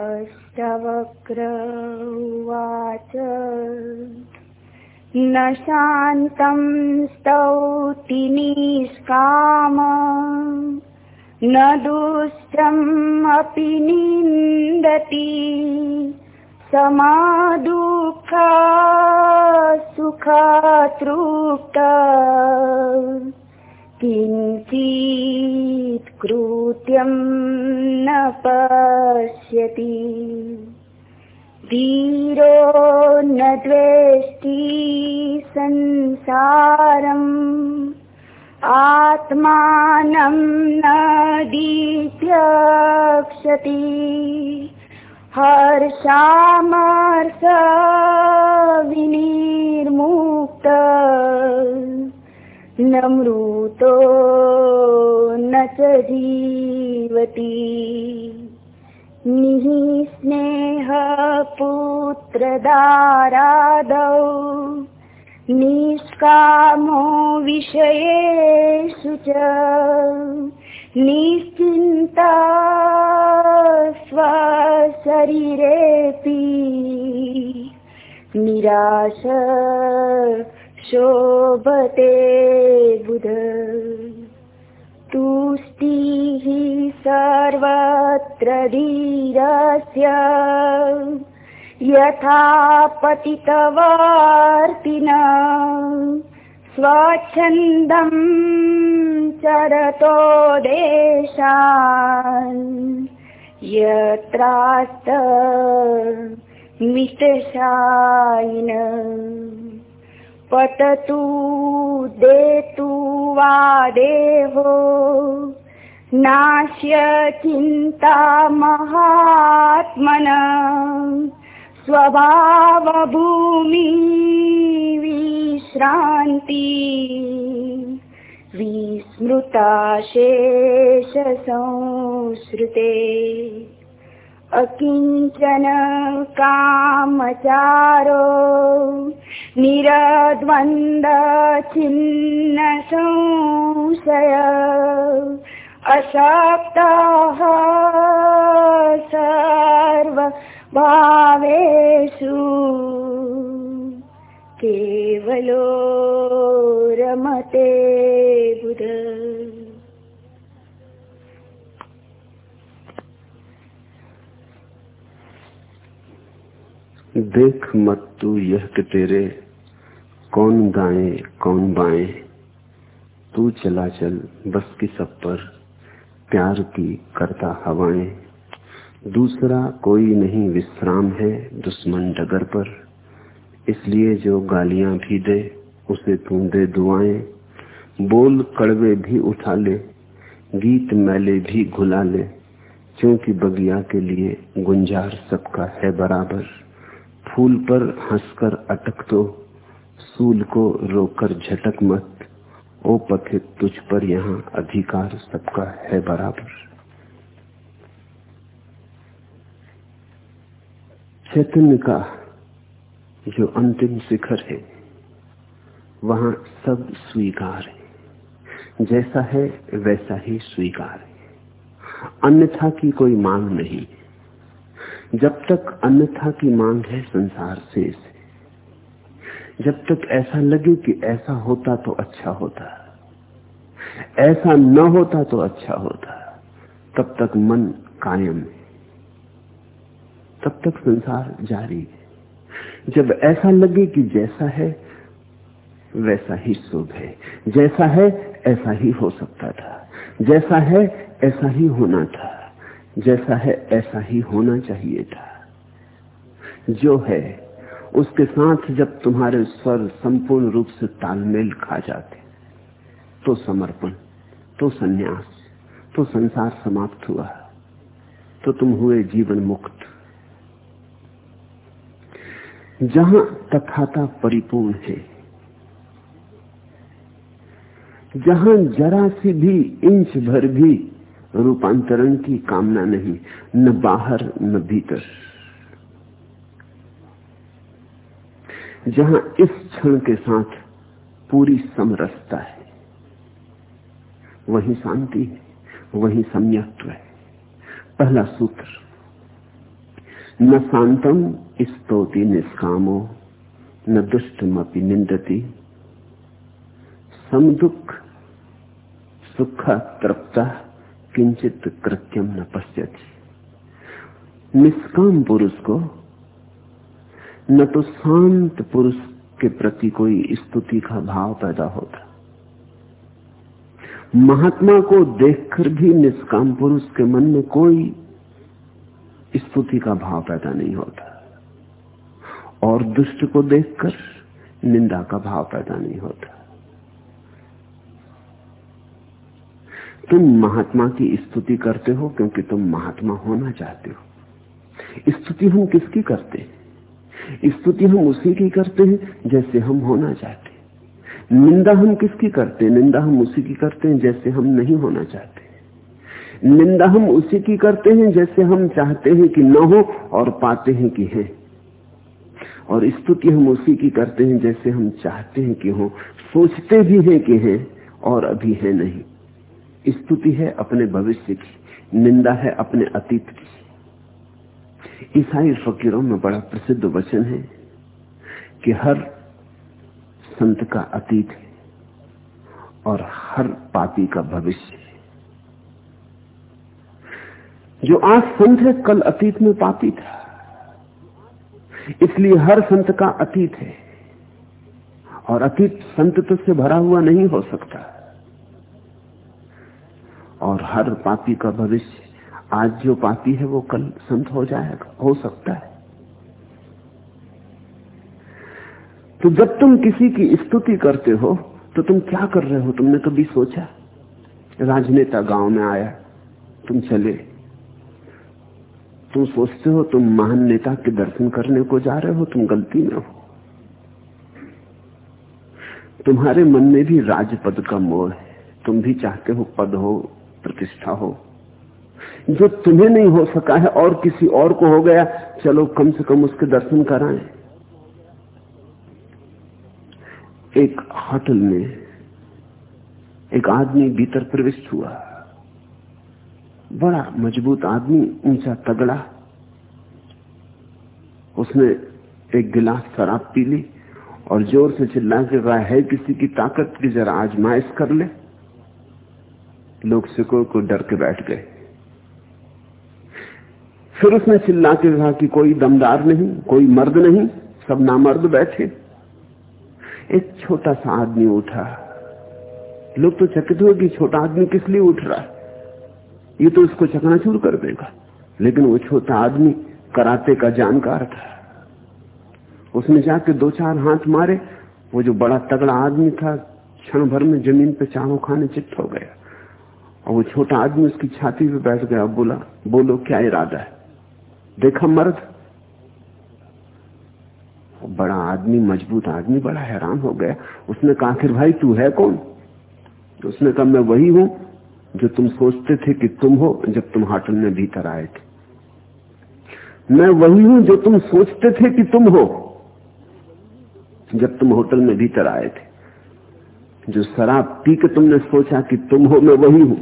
अष्टवक्र उवाच। न शान्तं स्तौति निष्काम न दुष्टमपि निन्दति। समादुःखा सुखतृप्त। किञ्चित् कृत्यं न पश्यति। धीरो न द्वेष्टि संसारम् आत्मानं न दीप्यक्षति। हर्षामर्ष विनिर्मुक्त न मृतो न च जीवति। निःस्नेहपुत्रदारादौ निष्कामो विषयेषु च। निश्चिन्ता स्वशरीरेऽपि। निराश शोभते बुध। तुष्टिः सर्वत्र धीरस्य। यथा पतितवार्तिन। स्वच्छन्दं चरतो देशान्। यत्रास्त मितशायिन पततु देतु वा देहो नाश्य चिन्ता महात्मन स्वभावभूमि विश्रान्ति। विस्मृता शेषसंश्रुते अकिञ्चन कामचारो निरद्वन्द्वचिन्न संशय अशक्तः सर्वभावेषु। केवलो रमते बुध देख मत तू यह कि तेरे कौन गाए कौन बाए। तू चला चल बस की सब पर प्यार की करता हवाएँ। दूसरा कोई नहीं विश्राम है दुश्मन डगर पर। इसलिए जो गालियाँ भी दे, उसे तू दे दुआएँ। बोल कड़वे भी उठा ले, गीत मैले भी घुला ले। क्योंकि बगिया के लिए गुंजार सबका है बराबर। फूल पर हंसकर अटक तो सूल को रोकर झटक मत। ओ पथित तुझ पर यहाँ अधिकार सबका है बराबर। चैतन्य का जो अंतिम शिखर है, वहाँ सब स्वीकार है। जैसा है, वैसा ही स्वीकार है। अन्यथा की कोई मांग नहीं। जब तक अन्यथा की मांग है संसार से जब तक ऐसा लगे कि ऐसा होता तो अच्छा होता। ऐसा न होता तो अच्छा होता। तब तक मन कायम है। तब तक संसार जारी है। जब ऐसा लगे कि जैसा है, वैसा ही शुभ है। जैसा है, ऐसा ही हो सकता था। जैसा है, ऐसा ही होना था। जैसा है, ऐसा ही होना चाहिए था। जो है, उसके साथ जब तुम्हारे स्वर संपूर्ण रूप से तालमेल खा जाते तो समर्पण तो सन्यास तो संसार समाप्त हुआ तो तुम हुए जीवन मुक्त। जहाँ तथाता परिपूर्ण है, जहाँ जरा सी भी इंच भर भी रूपांतरण की कामना नहीं, न बाहर, न भीतर। जहाँ इस क्षण के साथ पूरी समरसता है, वही शांति है, वही सम्यत्व है। पहला सूत्र, न शांतम स्तोति निष्कामो, न दुष्टमपि निंदती। समदुख, सुख, तृप्ता किंचित कृत्यम न पश्यति। निष्काम पुरुष को न तो शांत पुरुष के प्रति कोई स्तुति का भाव पैदा होता। महात्मा को देखकर भी निष्काम पुरुष के मन में कोई स्तुति का भाव पैदा नहीं होता। और दुष्ट को देखकर निंदा का भाव पैदा नहीं होता। तुम महात्मा की स्तुति करते हो क्योंकि तुम महात्मा होना चाहते हो। स्तुति हम किसकी करते हैं? स्तुति हम उसी की करते हैं जैसे हम होना चाहते निंदा हम किसकी करते हैं? निंदा हम उसी की करते हैं जैसे हम नहीं होना चाहते निंदा हम उसी की करते हैं जैसे हम चाहते हैं कि न हो और पाते हैं कि है। और स्तुति हम उसी की करते हैं जैसे हम चाहते हैं कि हो, सोचते भी हैं कि है और अभी है नहीं। स्तुति है अपने भविष्य की, निंदा है अपने अतीत की। ईसाई फकीरों में बड़ा प्रसिद्ध वचन है कि हर संत का अतीत है और हर पापी का भविष्य है। जो आज संत है, कल अतीत में पापी था। इसलिए हर संत का अतीत है और अतीत संत से भरा हुआ नहीं हो सकता। और हर पापी का भविष्य, आज जो पापी है वो कल संत हो जाएगा, हो सकता है। तो जब तुम किसी की स्तुति करते हो तो तुम क्या कर रहे हो? तुमने कभी सोचा? राजनेता गाँव में आया, तुम चले। तुम सोचते हो तुम महान नेता के दर्शन करने को जा रहे हो, तुम गलती में हो। तुम्हारे मन में भी राजपद का मोह है। तुम भी चाहते हो पद हो प्रतिष्ठा हो। जो तुम्हें नहीं हो सका है, और किसी और को हो गया, चलो कम से कम उसके दर्शन कराएँ। एक होटल में एक आदमी भीतर प्रविष्ट हुआ। बड़ा मज़बूत आदमी, ऊँचा तगड़ा। उसने एक गिलास शराब पी ली और ज़ोर से चिल्ला के कहा, है किसी की ताकत की जरा आजमाइश कर ले। लोग सिकोर को डर के बैठ गए। फिर उसने चिल्ला के कहा कि कोई दमदार नहीं, कोई मर्द नहीं, सब नामर्द बैठे। एक छोटा सा आदमी उठा। लोग तो चकित हुए कि छोटा आदमी किस लिए उठ रहा है। ये तो इसको चकनाचूर कर देगा। लेकिन वो छोटा आदमी कराते का जानकार था। उसने जाके दो चार हाथ मारे। वो जो बड़ा तगड़ा आदमी था, क्षण भर में ज़मीन पे चारों खाने चित्त हो गया। और वो छोटा आदमी उसकी छाती पे बैठ गया बोला, बोलो, क्या इरादा है? देखा, मर्द। बड़ा आदमी, मज़बूत आदमी, बड़ा हैरान हो गया। उसने कहा, आखिर भाई, तू है कौन? तो उसने कहा, मैं वही हूँ, जो तुम सोचते थे कि तुम हो, जब तुम होटल में भीतर आए थे। मैं वही हूँ, जो तुम सोचते थे कि तुम हो, जब तुम होटल में भीतर आए थे। जो शराब पी के तुमने सोचा कि तुम हो, मैं वही हूँ।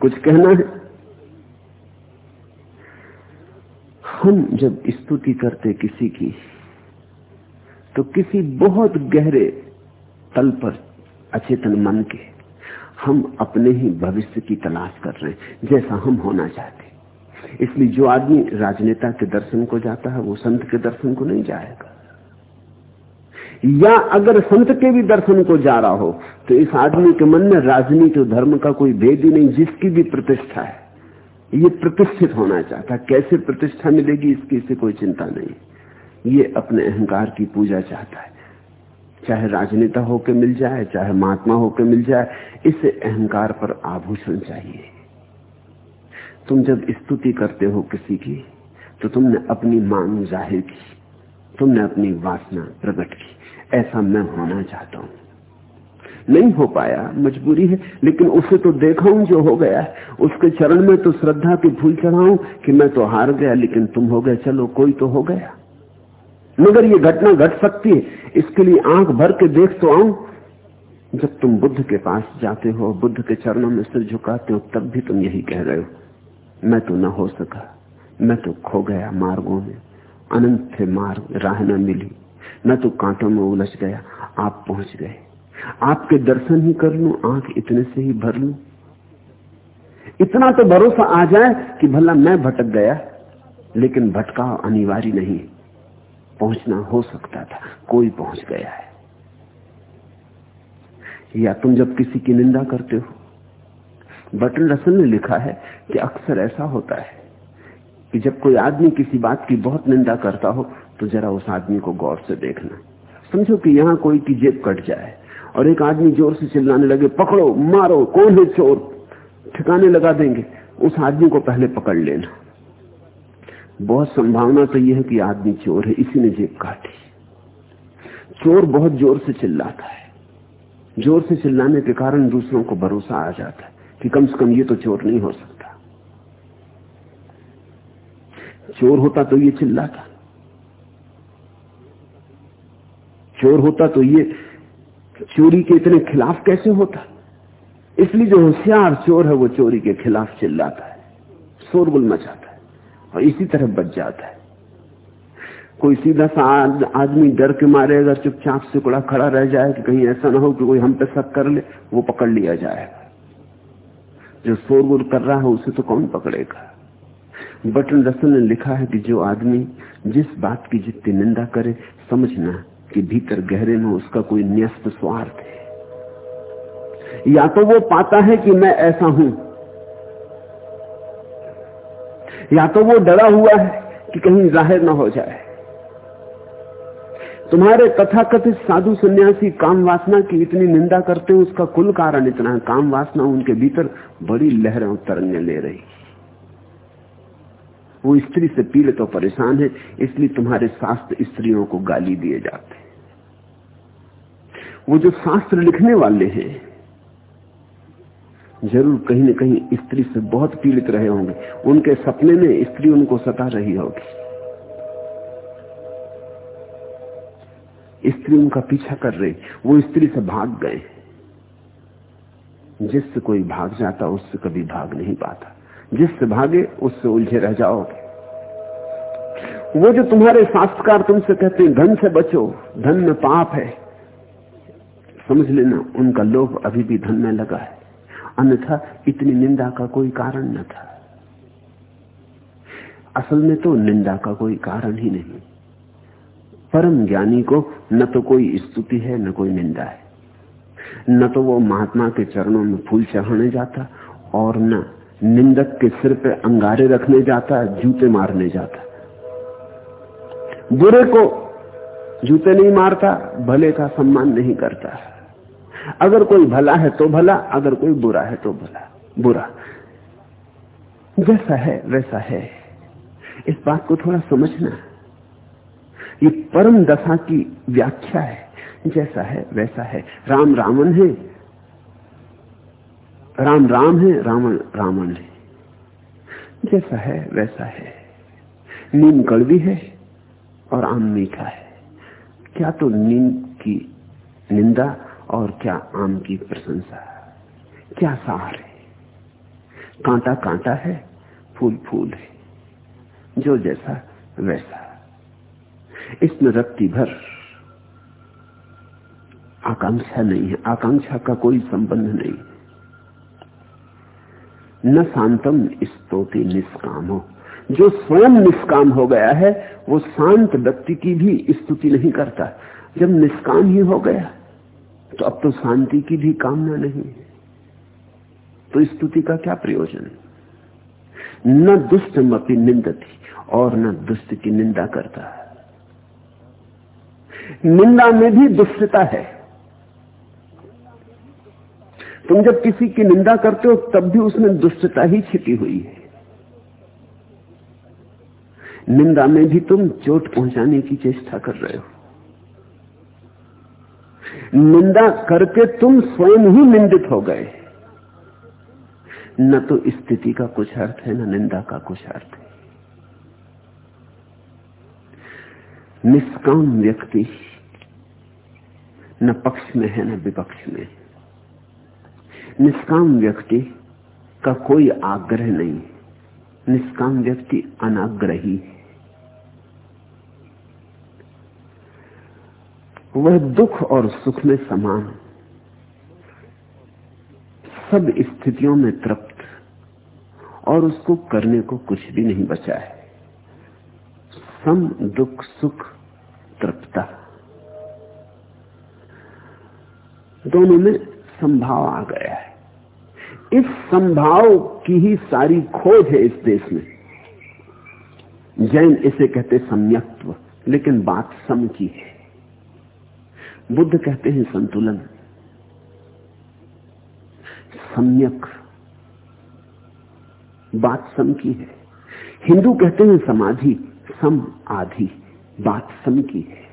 कुछ कहना है? हम जब स्तुति करते किसी की तो किसी बहुत गहरे तल पर अचेतन मन के हम अपने ही भविष्य की तलाश कर रहे हैं, जैसा हम होना चाहते इसलिए जो आदमी राजनेता के दर्शन को जाता है, वो संत के दर्शन को नहीं जाएगा। या अगर संत के भी दर्शन को जा रहा हो तो इस आदमी के मन में राजनीति और धर्म का कोई भेद ही नहीं, जिसकी भी प्रतिष्ठा है। ये प्रतिष्ठित होना चाहता कैसे प्रतिष्ठा मिलेगी, इसकी इसे कोई चिंता नहीं। ये अपने अहंकार की पूजा चाहता है। चाहे राजनेता होकर मिल जाए, चाहे महात्मा होकर मिल जाए, इसे अहंकार पर आभूषण चाहिए। तुम जब स्तुति करते हो किसी की तो तुमने अपनी मांग ज़ाहिर की, तुमने अपनी वासना प्रकट की। ऐसा मैं होना चाहता हूँ। नहीं हो पाया, मजबूरी है, लेकिन उसे तो देखा हूँ जो हो गया उसके चरण में तो श्रद्धा की भूल चढ़ाऊं कि मैं तो हार गया, लेकिन तुम हो गए, चलो, कोई तो हो गया। मगर ये घटना घट सकती है, इसके लिए आँख भर के देख तो आऊँ। जब तुम बुद्ध के पास जाते हो, बुद्ध के चरणों में सिर झुकाते हो, तब भी तुम यही कह रहे हो, मैं तो न हो सका, मैं तो खो गया मार्गों में, अनंत थे मार्ग, राह न मिली। मैं तो कांटों में उलझ गया, आप पहुँच गए। आपके दर्शन ही कर लू, आँख इतने से ही भर लू। इतना तो भरोसा आ जाए कि भला मैं भटक गया, लेकिन भटकाव अनिवार्य नहीं। पहुँचना हो सकता था, कोई पहुँच गया है। या तुम जब किसी की निंदा करते हो। बटन रसल ने लिखा है कि अक्सर ऐसा होता है कि जब कोई आदमी किसी बात की बहुत निंदा करता हो तो जरा उस आदमी को गौर से देखना। समझो कि यहाँ कोई की जेब कट जाए और एक आदमी ज़ोर से चिल्लाने लगे, पकड़ो, मारो, कौन है चोर? ठिकाने लगा देंगे। उस आदमी को पहले पकड़ लेना। बहुत संभावना तो यह है कि आदमी चोर है, इसी ने जेब काटी। चोर बहुत ज़ोर से चिल्लाता है। ज़ोर से चिल्लाने के कारण दूसरों को भरोसा आ जाता है कि कम से कम ये तो चोर नहीं हो सकता। चोर होता तो ये चिल्लाता। चोर होता तो ये चोरी के इतने खिलाफ कैसे होता? इसलिए जो होशियार चोर है, वो चोरी के खिलाफ चिल्लाता है, शोरगुल मचाता है और इसी तरह बच जाता है। कोई सीधा सा आदमी डर के मारे, अगर चुपचाप से कुड़ा खड़ा रह जाए कि कहीं ऐसा ना हो कि कोई हम पे शक कर ले, वो पकड़ लिया जाएगा। जो शोरगुल कर रहा है, उसे तो कौन पकड़ेगा? बटन रसल ने लिखा है कि जो आदमी जिस बात की जितनी निंदा करे, समझना कि भीतर गहरे में उसका कोई न्यस्त स्वार्थ है। या तो वो पाता है कि मैं ऐसा हूँ, या तो वो डरा हुआ है कि कहीं ज़ाहिर ना हो जाए। तुम्हारे तथाकथित साधु सन्यासी काम वासना की इतनी निंदा करते हैं, उसका कुल कारण इतना है। काम वासना उनके भीतर बड़ी लहरें तरंगे ले रही। वो स्त्री से पीड़ित और परेशान है, इसलिए तुम्हारे शास्त्र स्त्रियों को गाली दिए जाते वो जो शास्त्र लिखने वाले हैं, ज़रूर कहीं न कहीं स्त्री से बहुत पीड़ित रहे होंगे। उनके सपने में स्त्री उनको सता रही होगी। स्त्री उनका पीछा कर रही, वो स्त्री से भाग गए। जिससे कोई भाग जाता, उससे कभी भाग नहीं पाता। जिससे भागे, उससे उलझे रह जाओगे। वो जो तुम्हारे शास्त्रकार तुमसे कहते हैं, धन से बचो, धन में पाप है। समझ लेना, उनका लोभ अभी भी धन में लगा है। अन्यथा इतनी निंदा का कोई कारण न था। असल में तो निंदा का कोई कारण ही नहीं। परम ज्ञानी को न तो कोई स्तुति है, न कोई निंदा है। न तो वो महात्मा के चरणों में फूल चढ़ाने जाता और न निंदक के सिर पे अंगारे रखने जाता, जूते मारने जाता। बुरे को जूते नहीं मारता, भले का सम्मान नहीं करता। अगर कोई भला है तो भला, अगर कोई बुरा है तो भला बुरा। जैसा है, वैसा है। इस बात को थोड़ा समझना। ये परम दशा की व्याख्या है। जैसा है, वैसा है। राम रावण है। राम राम है, रावण रावण है। जैसा है, वैसा है। नीम कड़वी है और आम मीठा है। क्या तो नींद की निंदा और क्या आम की प्रशंसा? क्या सार है? कांटा कांटा है, फूल फूल है, जो जैसा वैसा। इसमें रत्ती भर आकांक्षा नहीं है, आकांक्षा का कोई संबंध नहीं। न शांतम स्तोति निष्काम। जो स्वयं निष्काम हो गया है, वो शांत व्यक्ति की भी स्तुति नहीं करता। जब निष्काम ही हो गया तो अब तो शांति की भी कामना नहीं है। तो स्तुति का क्या प्रयोजन न दुष्ट मपी निंदती और न दुष्ट की निंदा करता। है निंदा में भी दुष्टता है। तुम जब किसी की निंदा करते हो, तब भी उसमें दुष्टता ही छिपी हुई है। निंदा में भी तुम चोट पहुँचाने की चेष्टा कर रहे हो। निंदा करके तुम स्वयं ही निंदित हो गए। न तो स्थिति का कुछ अर्थ है, न निंदा का कुछ अर्थ है। निष्काम व्यक्ति न पक्ष में है, न विपक्ष में। निष्काम व्यक्ति का कोई आग्रह नहीं निष्काम व्यक्ति अनाग्रही। है वह दुख और सुख में समान। सब स्थितियों में तृप्त और उसको करने को कुछ भी नहीं बचा है। सम दुख सुख तृप्ता दोनों में संभाव आ गया है। इस संभाव की ही सारी खोज है इस देश में। जैन इसे कहते सम्यक्त्व, लेकिन बात सम की है। बुद्ध कहते हैं संतुलन। सम्यक। बात सम की है। हिंदू कहते हैं समाधि, सम आधि। बात सम की है।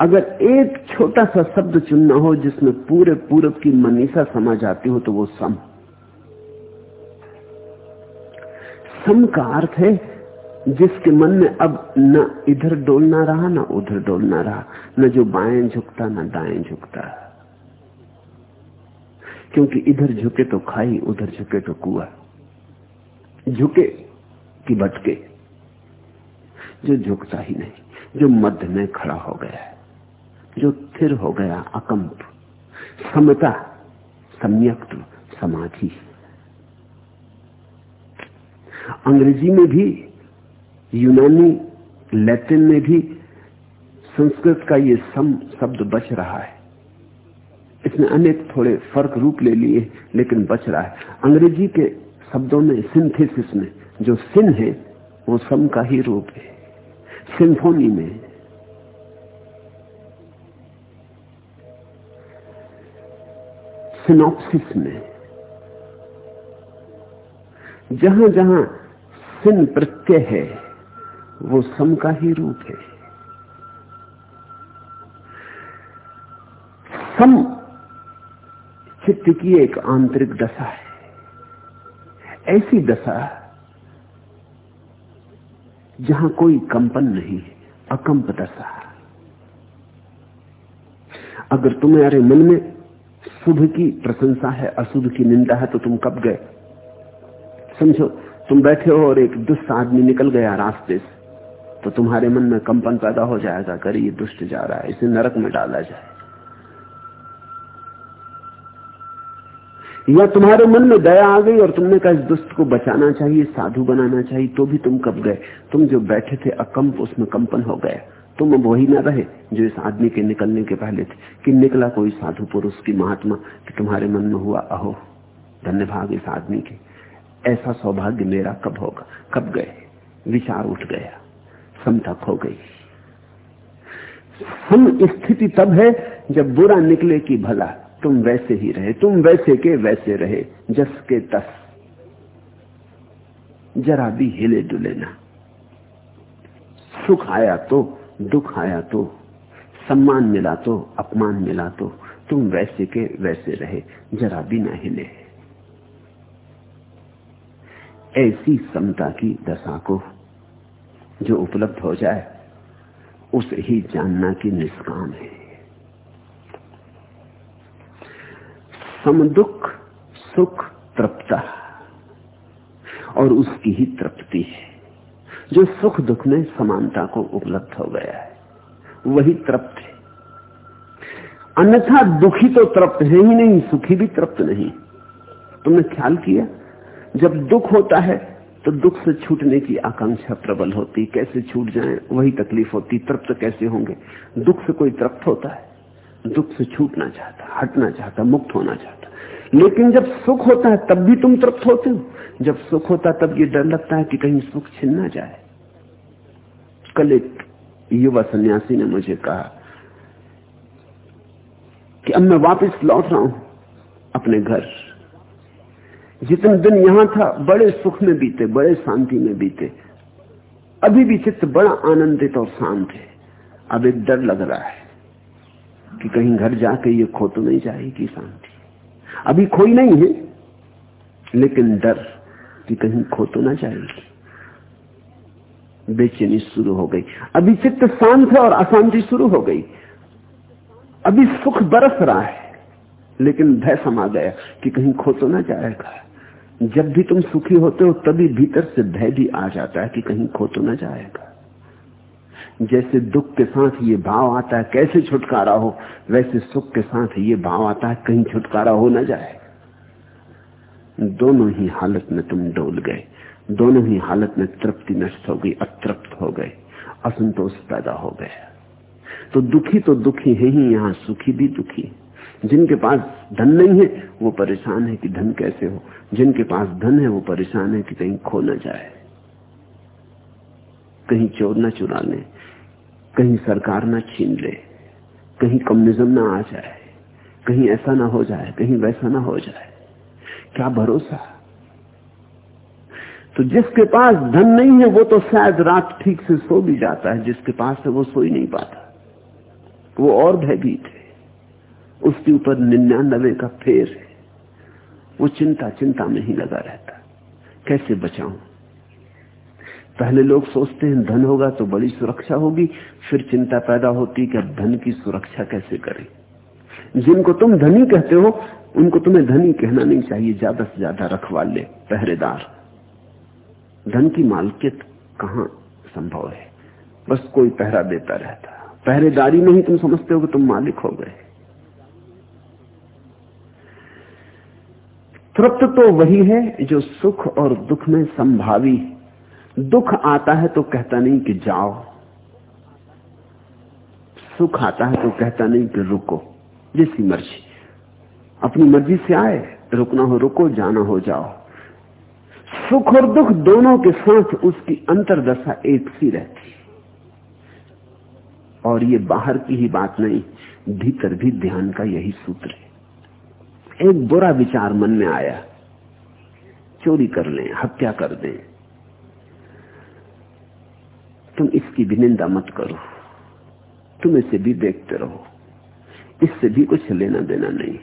अगर एक छोटा सा शब्द चुनना हो जिसमें पूरे पूरब की मनीषा समा जाती हो तो वो सम। सम का अर्थ है जिसके मन में अब न इधर डोलना रहा, न उधर डोलना रहा, न जो बाएँ झुकता, न दाएँ झुकता। क्योंकि इधर झुके तो खाई, उधर झुके तो कुआ। झुके कि भटके? जो झुकता ही नहीं, जो मध्य में खड़ा हो गया है। जो स्थिर हो गया अकंप, समता, सम्यक्त समाधि। अंग्रेज़ी में भी, यूनानी, लैटिन में भी संस्कृत का ये सम शब्द बच रहा है। इसने अनेक थोड़े फ़र्क रूप ले लिए, लेकिन बच रहा है। अंग्रेज़ी के शब्दों में सिंथेसिस में, जो सिन है, वो सम का ही रूप है। सिंफोनी में सिनॉप्सिस में। जहाँ जहाँ सिन प्रत्यय है, वो सम का ही रूप है। सम चित्त की एक आंतरिक दशा है। ऐसी दशा जहाँ कोई कंपन नहीं अकंप दशा। अगर तुम्हारे मन में शुभ की प्रशंसा है, अशुभ की निंदा है तो तुम कब गए? समझो, तुम बैठे हो और एक दुष्ट आदमी निकल गया रास्ते से तो तुम्हारे मन में कंपन पैदा हो जाएगा, कर ये दुष्ट जा रहा है, इसे नरक में डाला जाए। या तुम्हारे मन में दया आ गई और तुमने कहा, इस दुष्ट को बचाना चाहिए, साधु बनाना चाहिए तो भी तुम कब गए? तुम जो बैठे थे अकंप, उसमें कंपन हो गया तुम अब वही ना रहे जो इस आदमी के निकलने के पहले थे। कि निकला कोई साधु पुरुष की महात्मा कि तुम्हारे मन में हुआ, अहो धन्यवाद इस आदमी के। ऐसा सौभाग्य मेरा कब होगा? कब गए? विचार उठ गया। समता हो गई। हम स्थिति तब है जब बुरा निकले कि भला। तुम वैसे ही रहे, तुम वैसे के वैसे रहे, जस के तस। जरा भी हिले डुले ना। सुख आया तो दुख आया तो सम्मान मिला तो अपमान मिला तो तुम वैसे के वैसे रहे, जरा भी ना हिले। ऐसी समता की दशा को जो उपलब्ध हो जाए, उसे ही जानना की निष्काम है। समदुख सुख तृप्ता और उसकी ही तृप्ति है। जो सुख दुख में समानता को उपलब्ध हो गया है। वही तृप्त है। अन्यथा दुखी तो तृप्त है ही नहीं, सुखी भी तृप्त नहीं। तुमने ख्याल किया? जब दुख होता है तो दुख से छूटने की आकांक्षा प्रबल होती। कैसे छूट जाए? वही तकलीफ़ होती। तृप्त कैसे होंगे? दुख से कोई तृप्त होता है। दुख से छूटना चाहता, हटना चाहता, मुक्त होना चाहता। लेकिन जब सुख होता है, तब भी तुम तृप्त होते हो। जब सुख होता है, तब ये डर लगता है कि कहीं सुख छिन ना जाए। कल एक युवा सन्यासी ने मुझे कहा कि अब मैं वापस लौट रहा हूँ अपने घर। जितने दिन यहाँ था, बड़े सुख में बीते, बड़े शांति में बीते। अभी भी चित्त बड़ा आनंदित और शांत है। अब एक डर लग रहा है कि कहीं घर जाके ये खो तो नहीं जाएगी शांति। अभी खोई नहीं है, लेकिन डर कि कहीं खो तो ना जाएगी। बेचैनी शुरू हो गई। अभी चित्त शांत है और अशांति शुरू हो गई। अभी सुख बरस रहा है, लेकिन भय समा गया कि कहीं खो तो ना जाएगा। जब भी तुम सुखी होते हो, तभी भीतर से भय भी आ जाता है कि कहीं खो तो ना जाएगा। जैसे दुख के साथ ये भाव आता है, कैसे छुटकारा हो, वैसे सुख के साथ ये भाव आता है, कहीं छुटकारा हो ना जाए। दोनों ही हालत में तुम डोल गए, दोनों ही हालत में तृप्ति नष्ट हो गई, अतृप्त हो गए, असंतोष पैदा हो गया। तो दुखी तो दुखी है ही, यहाँ सुखी भी दुखी जिनके पास धन नहीं है, वो परेशान है कि धन कैसे हो। जिनके पास धन है, वो परेशान है कि कहीं खो ना जाए। कहीं चोर न चुरा ले। कहीं सरकार ना छीन ले, कहीं कम्युनिज्म ना आ जाए, कहीं ऐसा ना हो जाए, कहीं वैसा ना हो जाए। क्या भरोसा? तो जिसके पास धन नहीं है, वो तो शायद रात ठीक से सो भी जाता है, जिसके पास है वो सो ही नहीं पाता। वो और भयभीत है। उसके ऊपर निन्यानबे का फेर है। वो चिंता चिंता में ही लगा रहता कैसे बचाऊं? पहले लोग सोचते हैं, धन होगा तो बड़ी सुरक्षा होगी। फिर चिंता पैदा होती कि धन की सुरक्षा कैसे करें? जिनको तुम धनी कहते हो, उनको तुम्हें धनी कहना नहीं चाहिए, ज़्यादा से ज़्यादा रखवाले पहरेदार। धन की मालकियत कहाँ संभव है? बस कोई पहरा देता रहता। पहरेदारी में ही तुम समझते हो कि तुम मालिक हो गए। तृप्त तो वही है जो सुख और दुख में संभावी दुख आता है तो कहता नहीं कि जाओ। सुख आता है तो कहता नहीं कि रुको जैसी मर्ज़ी। अपनी मर्ज़ी से आए, रुकना हो, रुको, जाना हो, जाओ। सुख और दुख दोनों के साथ उसकी अंतरदशा एक सी रहती और ये बाहर की ही बात नहीं, भीतर भी ध्यान का यही सूत्र है। एक बुरा विचार मन में आया, चोरी कर लें, हत्या कर दें। तुम इसकी भी निंदा मत करो। तुम इसे भी देखते रहो। इससे भी कुछ लेना देना नहीं।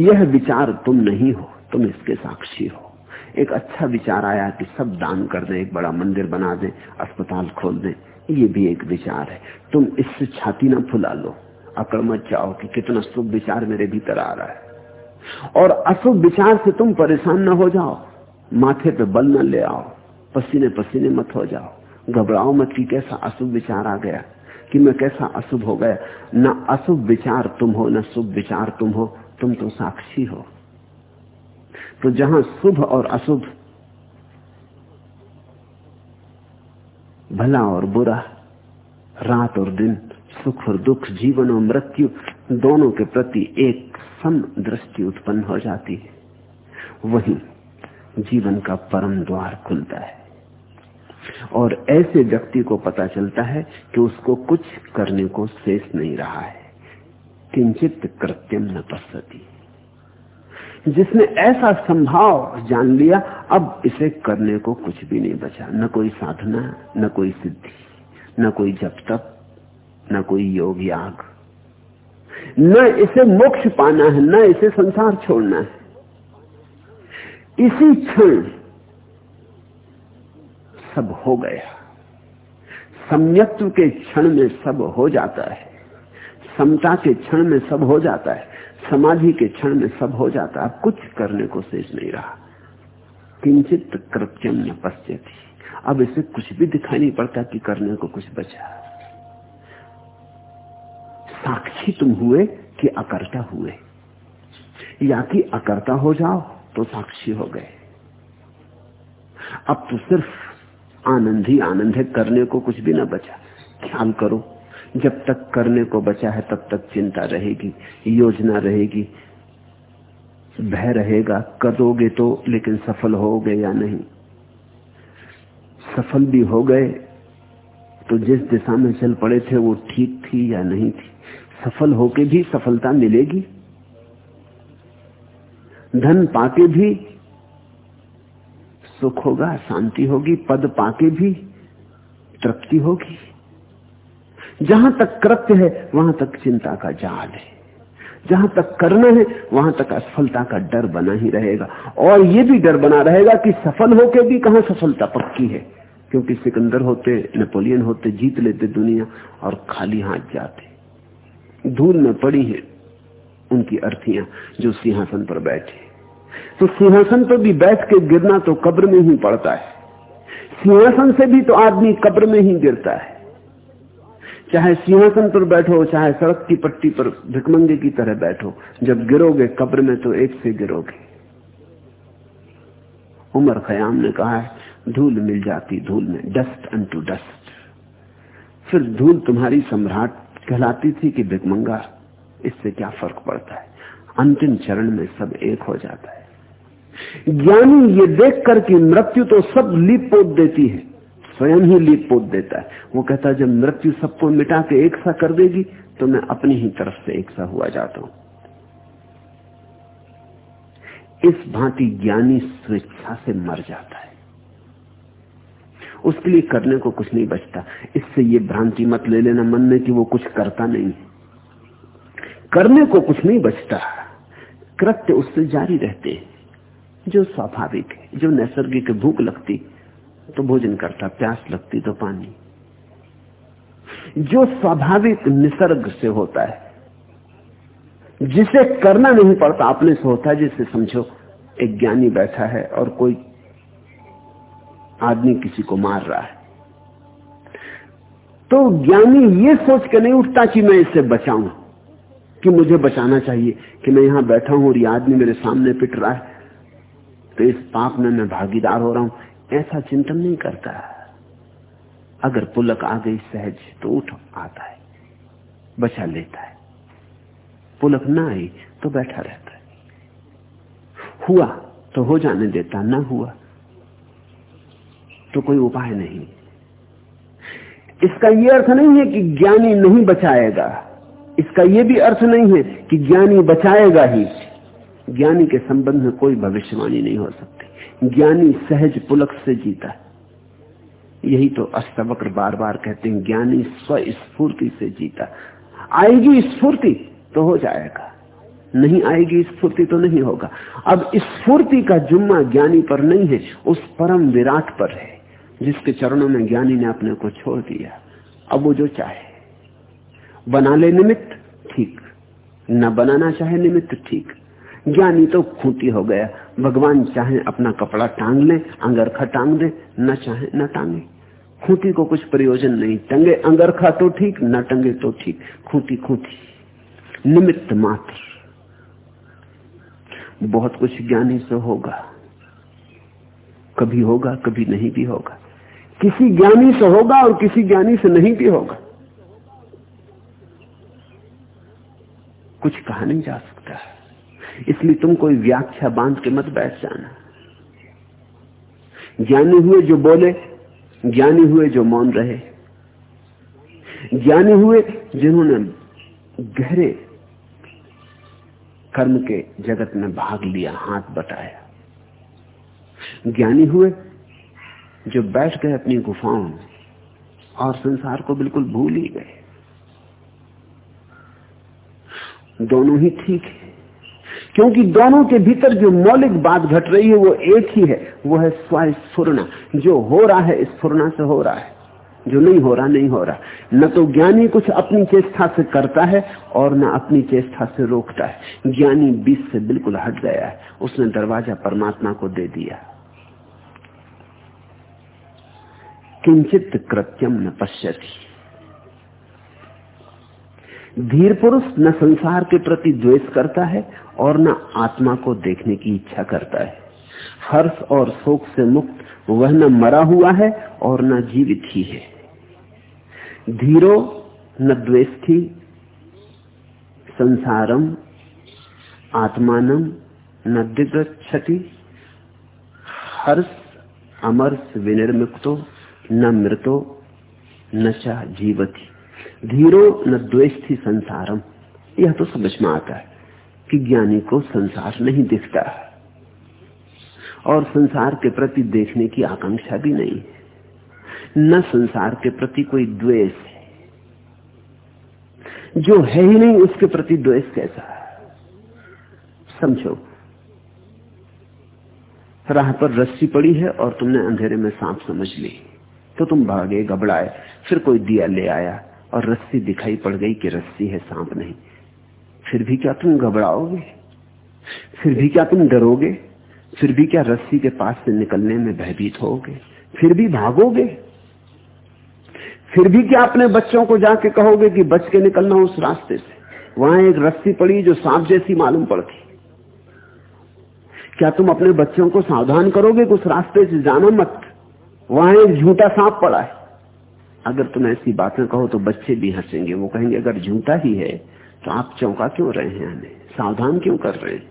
यह विचार तुम नहीं हो, तुम इसके साक्षी हो। एक अच्छा विचार आया कि सब दान कर दें, एक बड़ा मंदिर बना दें, अस्पताल खोल दें, ये भी एक विचार है। तुम इससे छाती ना फुला लो। अकड़ मत जाओ कि कितना शुभ विचार मेरे भीतर आ रहा है। और अशुभ विचार से तुम परेशान ना हो जाओ। माथे पे बल न ले आओ। पसीने पसीने मत हो जाओ। घबराओ मत कि कैसा अशुभ विचार आ गया, कि मैं कैसा अशुभ हो गया। न अशुभ विचार तुम हो, न शुभ विचार तुम हो, तुम तो साक्षी हो। तो जहाँ शुभ और अशुभ, भला और बुरा, रात और दिन, सुख और दुख, जीवन और मृत्यु, दोनों के प्रति एक सम दृष्टि उत्पन्न हो जाती है। वही जीवन का परम द्वार खुलता है। और ऐसे व्यक्ति को पता चलता है कि उसको कुछ करने को शेष नहीं रहा है। किंचित कृत्यम न पश्यती जिसने ऐसा संभाव जान लिया, अब इसे करने को कुछ भी नहीं बचा। न कोई साधना, न कोई सिद्धि, न कोई जप तप, न कोई योग याग। न इसे मोक्ष पाना है, न इसे संसार छोड़ना है। इसी क्षण सब हो गया। सम्यत्व के क्षण में सब हो जाता है। समता के क्षण में सब हो जाता है। समाधि के क्षण में सब हो जाता है। कुछ करने को शेष नहीं रहा। किंचित कृत्यम न पश्यती। अब इसे कुछ भी दिखाई नहीं पड़ता कि करने को कुछ बचा। साक्षी तुम हुए कि अकर्ता हुए। या कि अकर्ता हो जाओ तो साक्षी हो गए। अब तो सिर्फ़ आनंद ही आनंद है, करने को कुछ भी ना बचा। ख्याल करो, जब तक करने को बचा है, तब तक चिंता रहेगी, योजना रहेगी। भय रहेगा, करोगे तो लेकिन सफल हो गए या नहीं? सफल भी हो गए तो जिस दिशा में चल पड़े थे, वो ठीक थी या नहीं थी? सफल होके भी सफलता मिलेगी। धन पाके भी सुख होगा, शांति होगी, पद पाके भी तृप्ति होगी। जहाँ तक कृत्य है, वहाँ तक चिंता का जाल है। जहाँ तक करना है, वहाँ तक असफलता का डर बना ही रहेगा। और यह भी डर बना रहेगा कि सफल होके भी कहाँ सफलता पक्की है? क्योंकि सिकंदर होते, नेपोलियन होते, जीत लेते दुनिया और खाली हाथ जाते। धूल में पड़ी है उनकी अर्थियाँ जो सिंहासन पर बैठे। तो सिंहासन पर भी बैठ के गिरना तो कब्र में ही पड़ता है। सिंहासन से भी तो आदमी कब्र में ही गिरता है। चाहे सिंहासन पर बैठो, चाहे सड़क की पट्टी पर भिकमंगे की तरह बैठो, जब गिरोगे कब्र में तो एक से गिरोगे। उमर खयाम ने कहा है, धूल मिल जाती धूल में डस्ट अन टू डस्ट फिर धूल तुम्हारी सम्राट कहलाती थी कि भिकमंगा इससे क्या फ़र्क पड़ता है? अंतिम चरण में सब एक हो जाता है। ज्ञानी ये देख कर कि मृत्यु तो सब लीप पोत देती है। स्वयं ही लीप पोत देता है। वो कहता है, जब मृत्यु सबको मिटा के एक सा कर देगी तो मैं अपनी ही तरफ़ से एक सा हुआ जाता हूँ। इस भांति ज्ञानी स्वेच्छा से मर जाता है। उसके लिए करने को कुछ नहीं बचता। इससे ये भ्रांति मत ले लेना मन में कि वो कुछ करता नहीं करने को कुछ नहीं बचता। कृत्य उससे जारी रहते हैं। जो स्वाभाविक है, जो नैसर्गिक भूख लगती तो भोजन करता, प्यास लगती तो पानी। जो स्वाभाविक निसर्ग से होता है, जिसे करना नहीं पड़ता अपने से होता है जिसे समझो, एक ज्ञानी बैठा है और कोई आदमी किसी को मार रहा है। तो ज्ञानी ये सोच के नहीं उठता कि मैं इससे बचाऊं, कि मुझे बचाना चाहिए, कि मैं यहाँ बैठा हूँ और ये आदमी मेरे सामने पिट रहा है। तो इस पाप में मैं भागीदार हो रहा हूँ। ऐसा चिंतन नहीं करता। अगर पुलक आ गई सहज तो उठ, आता है, बचा लेता है। पुलक ना आई तो बैठा रहता है। हुआ तो हो जाने देता, ना हुआ तो कोई उपाय नहीं। इसका यह अर्थ नहीं है कि ज्ञानी नहीं बचाएगा। इसका यह भी अर्थ नहीं है कि ज्ञानी बचाएगा ही। ज्ञानी के संबंध में कोई भविष्यवाणी नहीं हो सकती। ज्ञानी सहज पुलक से जीता है। यही तो अष्टवक्र बार बार कहते हैं, ज्ञानी स्वस्फूर्ति से जीता आएगी स्फूर्ति तो हो जाएगा। नहीं आएगी स्फूर्ति तो नहीं होगा। अब स्फूर्ति का जुम्मा ज्ञानी पर नहीं है, उस परम विराट पर है, जिसके चरणों में ज्ञानी ने अपने को छोड़ दिया। अब वो जो चाहे। बना ले निमित्त, ठीक। न बनाना चाहे निमित्त, ठीक। ज्ञानी तो खूंटी हो गया। भगवान चाहे अपना कपड़ा टांग ले, अंगरखा टांग दे, न चाहे, न टांगे। खूंटी को कुछ प्रयोजन नहीं। टंगे अंगरखा तो ठीक, न टंगे तो ठीक। खूंटी खूंटी। निमित्त मात्र। बहुत कुछ ज्ञानी से होगा। कभी होगा, कभी नहीं भी होगा। किसी ज्ञानी से होगा और किसी ज्ञानी से नहीं भी होगा। कुछ कहा नहीं जा सकता। इसलिए तुम कोई व्याख्या बाँध के मत बैठ जाना। ज्ञानी हुए जो बोले, ज्ञानी हुए जो मौन रहे। ज्ञानी हुए जिन्होंने गहरे कर्म के जगत में भाग लिया, हाथ बटाया। ज्ञानी हुए जो बैठ गए अपनी गुफाओं में और संसार को बिल्कुल भूल ही गए। दोनों ही ठीक है। क्योंकि दोनों के भीतर जो मौलिक बात घट रही है, वो एक ही है, वो है स्वस्फुरना जो हो रहा है स्फुरना से हो रहा है। जो नहीं हो रहा, नहीं हो रहा। न तो ज्ञानी कुछ अपनी चेष्टा से करता है, और न अपनी चेष्टा से रोकता है। ज्ञानी बीच से बिल्कुल हट गया है। उसने दरवाज़ा परमात्मा को दे दिया। किंचित कृत्यम न पश्यति। धीर पुरुष न संसार के प्रति द्वेष करता है और न आत्मा को देखने की इच्छा करता है। हर्ष और शोक से मुक्त वह न मरा हुआ है और न जीवित ही है। धीरो न द्वेष्ठी संसारम, आत्मानम न दिग्गति हर्ष, अमर्ष विनिर्मुक्तो, न मृतो, न चाह जीवती। धीरो न द्वेष्टि संसारम। यह तो समझ में आता है कि ज्ञानी को संसार नहीं दिखता और संसार के प्रति देखने की आकांक्षा भी नहीं न संसार के प्रति कोई द्वेष है। जो है ही नहीं, उसके प्रति द्वेष कैसा समझो, राह पर रस्सी पड़ी है और तुमने अंधेरे में सांप समझ ली। तो तुम भागे, घबराए, फिर कोई दिया ले आया। और रस्सी दिखाई पड़ गई कि रस्सी है, सांप नहीं। फिर भी क्या तुम घबराओगे? फिर भी क्या तुम डरोगे? फिर भी क्या रस्सी के पास से निकलने में भयभीत होगे? फिर भी भागोगे? फिर भी क्या अपने बच्चों को जाके कहोगे कि बच के निकलना उस रास्ते से? वहाँ एक रस्सी पड़ी जो सांप जैसी मालूम पड़ती। क्या तुम अपने बच्चों को सावधान करोगे कि उस रास्ते से जाना मत? वहाँ एक झूठा सांप पड़ा है। अगर तुम ऐसी बातें कहो तो बच्चे भी हंसेंगे। वो कहेंगे, अगर झूठा ही है तो आप चौंका क्यों रहे हैं हमें? सावधान क्यों कर रहे हैं?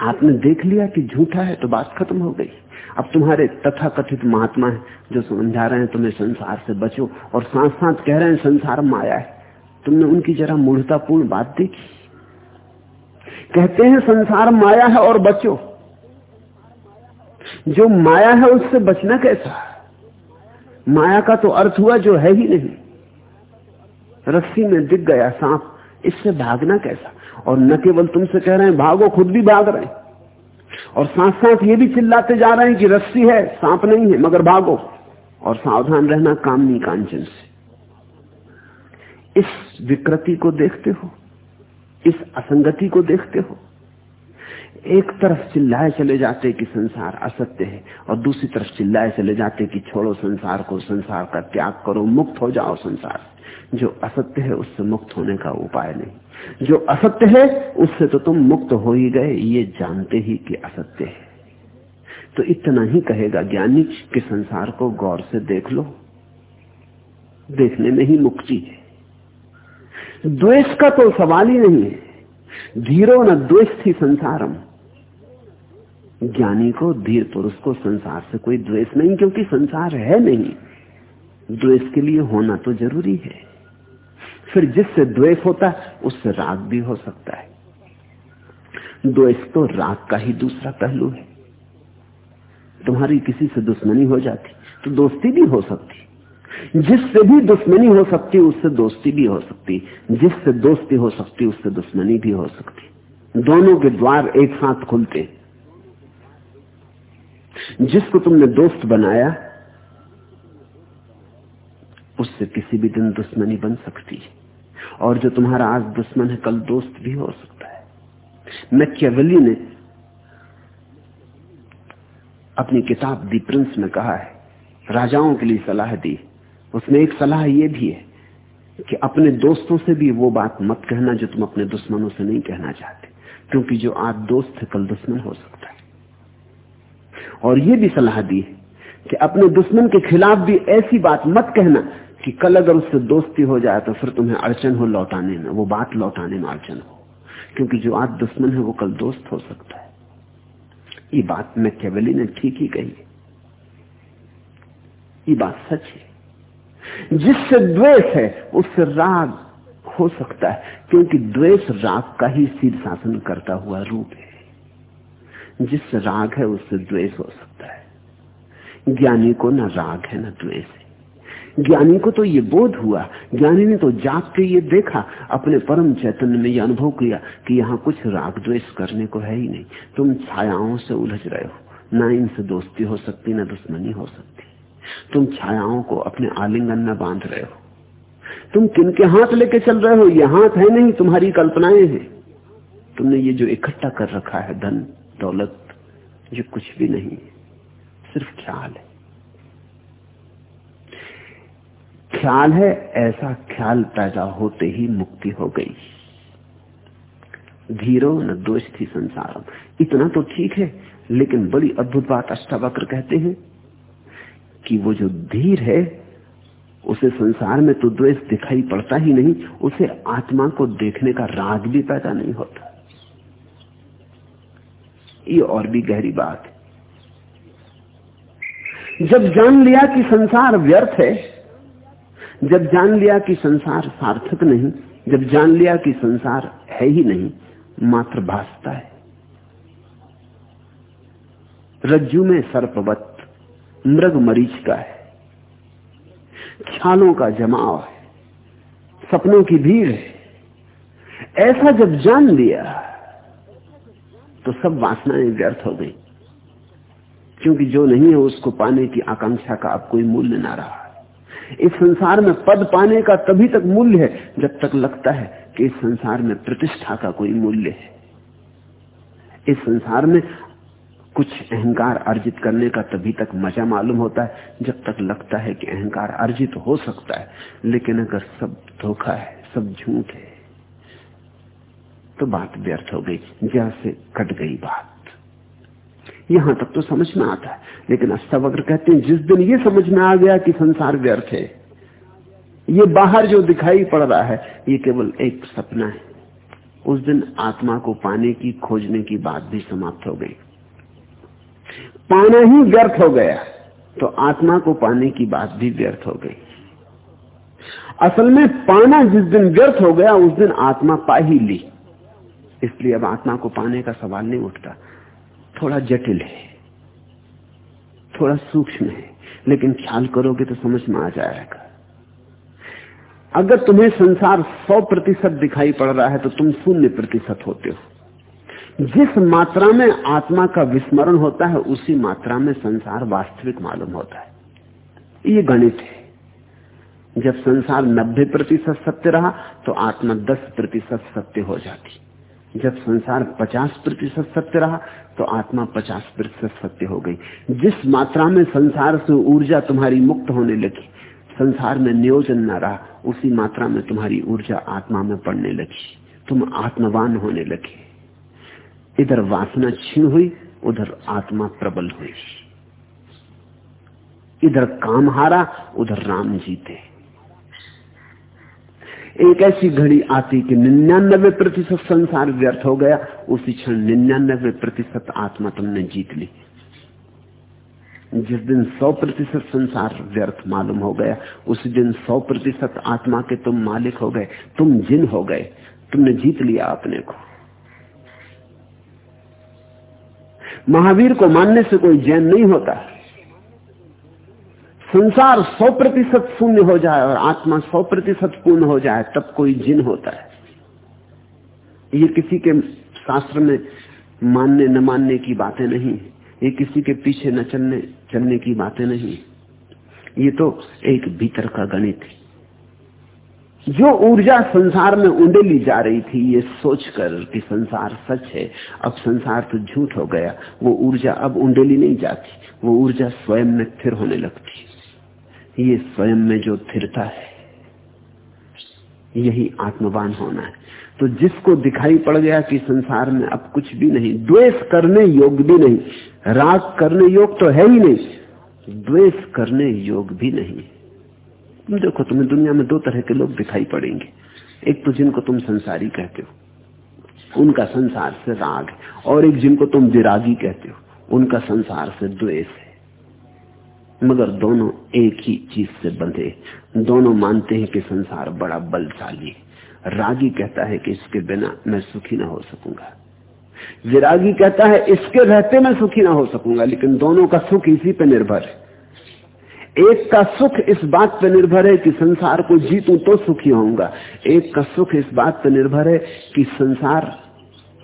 आपने देख लिया कि झूठा है तो बात खत्म हो गई। अब तुम्हारे तथा कथित महात्मा है जो समझा रहे हैं तुम्हें संसार से बचो और साथ साथ कह रहे हैं संसार माया है। तुमने उनकी जरा मूर्तापूर्ण बात देखी। कहते हैं संसार माया है और बचो। जो माया है उससे बचना कैसा माया का तो अर्थ हुआ जो है ही नहीं। रस्सी में दिख गया सांप। इससे भागना कैसा? और न केवल तुमसे कह रहे हैं, भागो, खुद भी भाग रहे हैं। और साथ साथ ये भी चिल्लाते जा रहे हैं कि रस्सी है, सांप नहीं है, मगर भागो। और सावधान रहना काम कामनी कांचन से। इस विकृति को देखते हो, इस असंगति को देखते हो एक तरफ़ चिल्लाए चले जाते कि संसार असत्य है और दूसरी तरफ़ चिल्लाए चले जाते कि छोड़ो संसार को, संसार का त्याग करो, मुक्त हो जाओ संसार। जो असत्य है उससे मुक्त होने का उपाय नहीं। जो असत्य है उससे तो तुम मुक्त हो ही गए, ये जानते ही कि असत्य है। तो इतना ही कहेगा ज्ञानी कि संसार को गौर से देख लो। देखने में ही मुक्ति है। द्वेष का तो सवाल ही नहीं है। धीरो न द्वेष थी संसारम। ज्ञानी को, धीर पुरुष को संसार से कोई द्वेष नहीं, क्योंकि संसार है नहीं। द्वेष के लिए होना तो ज़रूरी है। फिर जिससे द्वेष होता है, उससे राग भी हो सकता है। द्वेष तो राग का ही दूसरा पहलू है। तुम्हारी किसी से दुश्मनी हो जाती तो दोस्ती भी हो सकती। जिससे भी दुश्मनी हो सकती, उससे दोस्ती भी हो सकती। जिससे दोस्ती हो सकती, उससे दुश्मनी भी हो सकती। दोनों के द्वार एक साथ खुलते। हैं जिसको तुमने दोस्त बनाया, उससे किसी भी दिन दुश्मनी बन सकती है। और जो तुम्हारा आज दुश्मन है, कल दोस्त भी हो सकता है। मैकियावेली ने अपनी किताब दी, प्रिंस में कहा है, राजाओं के लिए सलाह दी। उसमें एक सलाह यह भी है कि अपने दोस्तों से भी वो बात मत कहना जो तुम अपने दुश्मनों से नहीं कहना चाहते, क्योंकि जो आज दोस्त है, कल दुश्मन हो सकता है। और ये भी सलाह दी कि अपने दुश्मन के खिलाफ भी ऐसी बात मत कहना कि कल अगर उससे दोस्ती हो जाए तो फिर तुम्हें अड़चन हो लौटाने में, वो बात लौटाने में अड़चन हो। क्योंकि जो आज दुश्मन है वो कल दोस्त हो सकता है। ये बात मैं केवली ने ठीक ही कही ये बात सच है। जिससे द्वेष है, उससे राग हो सकता है, क्योंकि द्वेष राग का ही शीर्षासन करता हुआ रूप है। जिससे राग है उससे द्वेष हो सकता है। ज्ञानी को ना राग है, ना द्वेष है। ज्ञानी को तो ये बोध हुआ, ज्ञानी ने तो जाग के ये देखा, अपने परम चैतन्य में ये अनुभव किया कि यहाँ कुछ राग द्वेष करने को है ही नहीं। तुम छायाओं से उलझ रहे हो, ना इनसे दोस्ती हो सकती, ना दुश्मनी हो सकती। तुम छायाओं को अपने आलिंगन में बाँध रहे हो। तुम किन के हाथ लेके चल रहे हो? ये हाथ है नहीं, तुम्हारी कल्पनाएँ हैं। तुमने ये जो इकट्ठा कर रखा है धन दौलत ये कुछ भी नहीं, सिर्फ़ ख्याल है। ख्याल है, ऐसा ख्याल पैदा होते ही मुक्ति हो गई। धीरो न दोष थी संसारम इतना तो ठीक है, लेकिन बड़ी अद्भुत बात अष्टावक्र कहते हैं कि वो जो धीर है, उसे संसार में तो द्वेष दिखाई पड़ता ही नहीं, उसे आत्मा को देखने का राग भी पैदा नहीं होता। ये और भी गहरी बात है। जब जान लिया कि संसार व्यर्थ है, जब जान लिया कि संसार सार्थक नहीं, जब जान लिया कि संसार है ही नहीं, मात्र भासता है। रज्जू में सर्पवत, मृग मरीच का है। ख्यालों का जमाव है, सपनों की भीड़ है। ऐसा जब जान लिया तो सब वासनाएँ व्यर्थ हो गई। क्योंकि जो नहीं है, उसको पाने की आकांक्षा का अब कोई मूल्य ना रहा इस संसार में पद पाने का तभी तक मूल्य है, जब तक लगता है कि इस संसार में प्रतिष्ठा का कोई मूल्य है। इस संसार में कुछ अहंकार अर्जित करने का तभी तक मज़ा मालूम होता है, जब तक लगता है कि अहंकार अर्जित हो सकता है। लेकिन अगर सब धोखा है, सब झूठ है तो बात व्यर्थ हो गई जैसे कट गई बात। यहाँ तक तो समझ में आता है, लेकिन अष्टावक्र कहते हैं, जिस दिन ये समझ में आ गया कि संसार व्यर्थ है, ये बाहर जो दिखाई पड़ रहा है, ये केवल एक सपना है। उस दिन आत्मा को पाने की, खोजने की बात भी समाप्त हो गई। पाना ही व्यर्थ हो गया तो आत्मा को पाने की बात भी व्यर्थ हो गई। असल में पाना जिस दिन व्यर्थ हो गया, उस दिन आत्मा पा ही ली। इसलिए अब आत्मा को पाने का सवाल नहीं उठता। थोड़ा जटिल है, थोड़ा सूक्ष्म है, लेकिन ख्याल करोगे तो समझ में आ जाएगा। अगर तुम्हें संसार सौ प्रतिशत दिखाई पड़ रहा है तो तुम शून्य प्रतिशत होते हो। जिस मात्रा में आत्मा का विस्मरण होता है, उसी मात्रा में संसार वास्तविक मालूम होता है। ये गणित है। जब संसार 90 प्रतिशत सत्य रहा तो आत्मा 10 प्रतिशत सत्य हो जाती। जब संसार 50 प्रतिशत सत्य रहा तो आत्मा 50 प्रतिशत सत्य हो गई। जिस मात्रा में संसार से ऊर्जा तुम्हारी मुक्त होने लगी, संसार में नियोजन न रहा, उसी मात्रा में तुम्हारी ऊर्जा आत्मा में पड़ने लगी। तुम आत्मवान होने लगे। इधर वासना छीन हुई, उधर आत्मा प्रबल हुई। इधर काम हारा, उधर राम जीते। एक ऐसी घड़ी आती कि निन्यानबे प्रतिशत संसार व्यर्थ हो गया, उसी क्षण निन्यानबे प्रतिशत आत्मा तुमने जीत ली। जिस दिन सौ प्रतिशत संसार व्यर्थ मालूम हो गया, उसी दिन सौ प्रतिशत आत्मा के तुम मालिक हो गए, तुम जिन हो गए, तुमने जीत लिया अपने को। महावीर को मानने से कोई जैन नहीं होता। संसार सौ प्रतिशत शून्य हो जाए और आत्मा सौ प्रतिशत पूर्ण हो जाए, तब कोई जिन होता है। ये किसी के शास्त्र में मानने, न मानने की बातें नहीं। ये किसी के पीछे न चलने चलने की बातें नहीं। ये तो एक भीतर का गणित है। जो ऊर्जा संसार में उंडेली जा रही थी, ये सोचकर कि संसार सच है, अब संसार तो झूठ हो गया। वो ऊर्जा अब उंडेली नहीं जाती। वो ऊर्जा स्वयं में स्थिर होने लगती। ये स्वयं में जो स्थिरता है, यही आत्मवान होना है। तो जिसको दिखाई पड़ गया कि संसार में अब कुछ भी नहीं, द्वेष करने योग भी नहीं, राग करने योग तो है ही नहीं, द्वेष करने योग भी नहीं तुम देखो, तुम्हें दुनिया में दो तरह के लोग दिखाई पड़ेंगे। एक तो जिनको तुम संसारी कहते हो, उनका संसार से राग और एक जिनको तुम विरागी कहते हो, उनका संसार से द्वेष मगर दोनों एक ही चीज़ से बंधे। दोनों मानते हैं कि संसार बड़ा बलशाली है। रागी कहता है कि इसके बिना मैं सुखी ना हो सकूँगा। विरागी कहता है, इसके रहते मैं सुखी ना हो सकूँगा, लेकिन दोनों का सुख इसी पे निर्भर है। एक का सुख इस बात पर निर्भर है कि संसार को जीतूं तो सुखी होऊँगा। एक का सुख इस बात पर निर्भर है कि संसार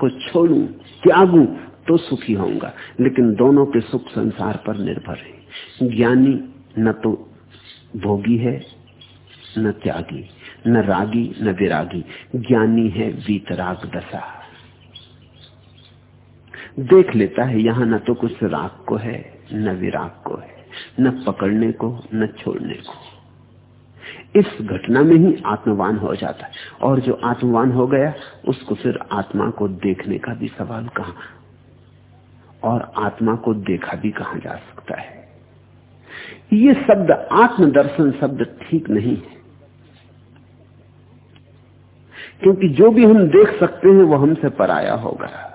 को छोड़ू, त्यागू तो सुखी होऊँगा। लेकिन दोनों के सुख संसार पर निर्भर है। ज्ञानी न तो भोगी है, न त्यागी, न रागी, न विरागी। ज्ञानी है वीतराग दशा। देख लेता है यहाँ न तो कुछ राग को है, न विराग को है, न पकड़ने को, न छोड़ने को। इस घटना में ही आत्मवान हो जाता है। और जो आत्मवान हो गया, उसको फिर आत्मा को देखने का भी सवाल कहा? और आत्मा को देखा भी कहा जा सकता है? ये शब्द आत्मदर्शन शब्द ठीक नहीं है। क्योंकि जो भी हम देख सकते हैं, वो हमसे पराया होगा।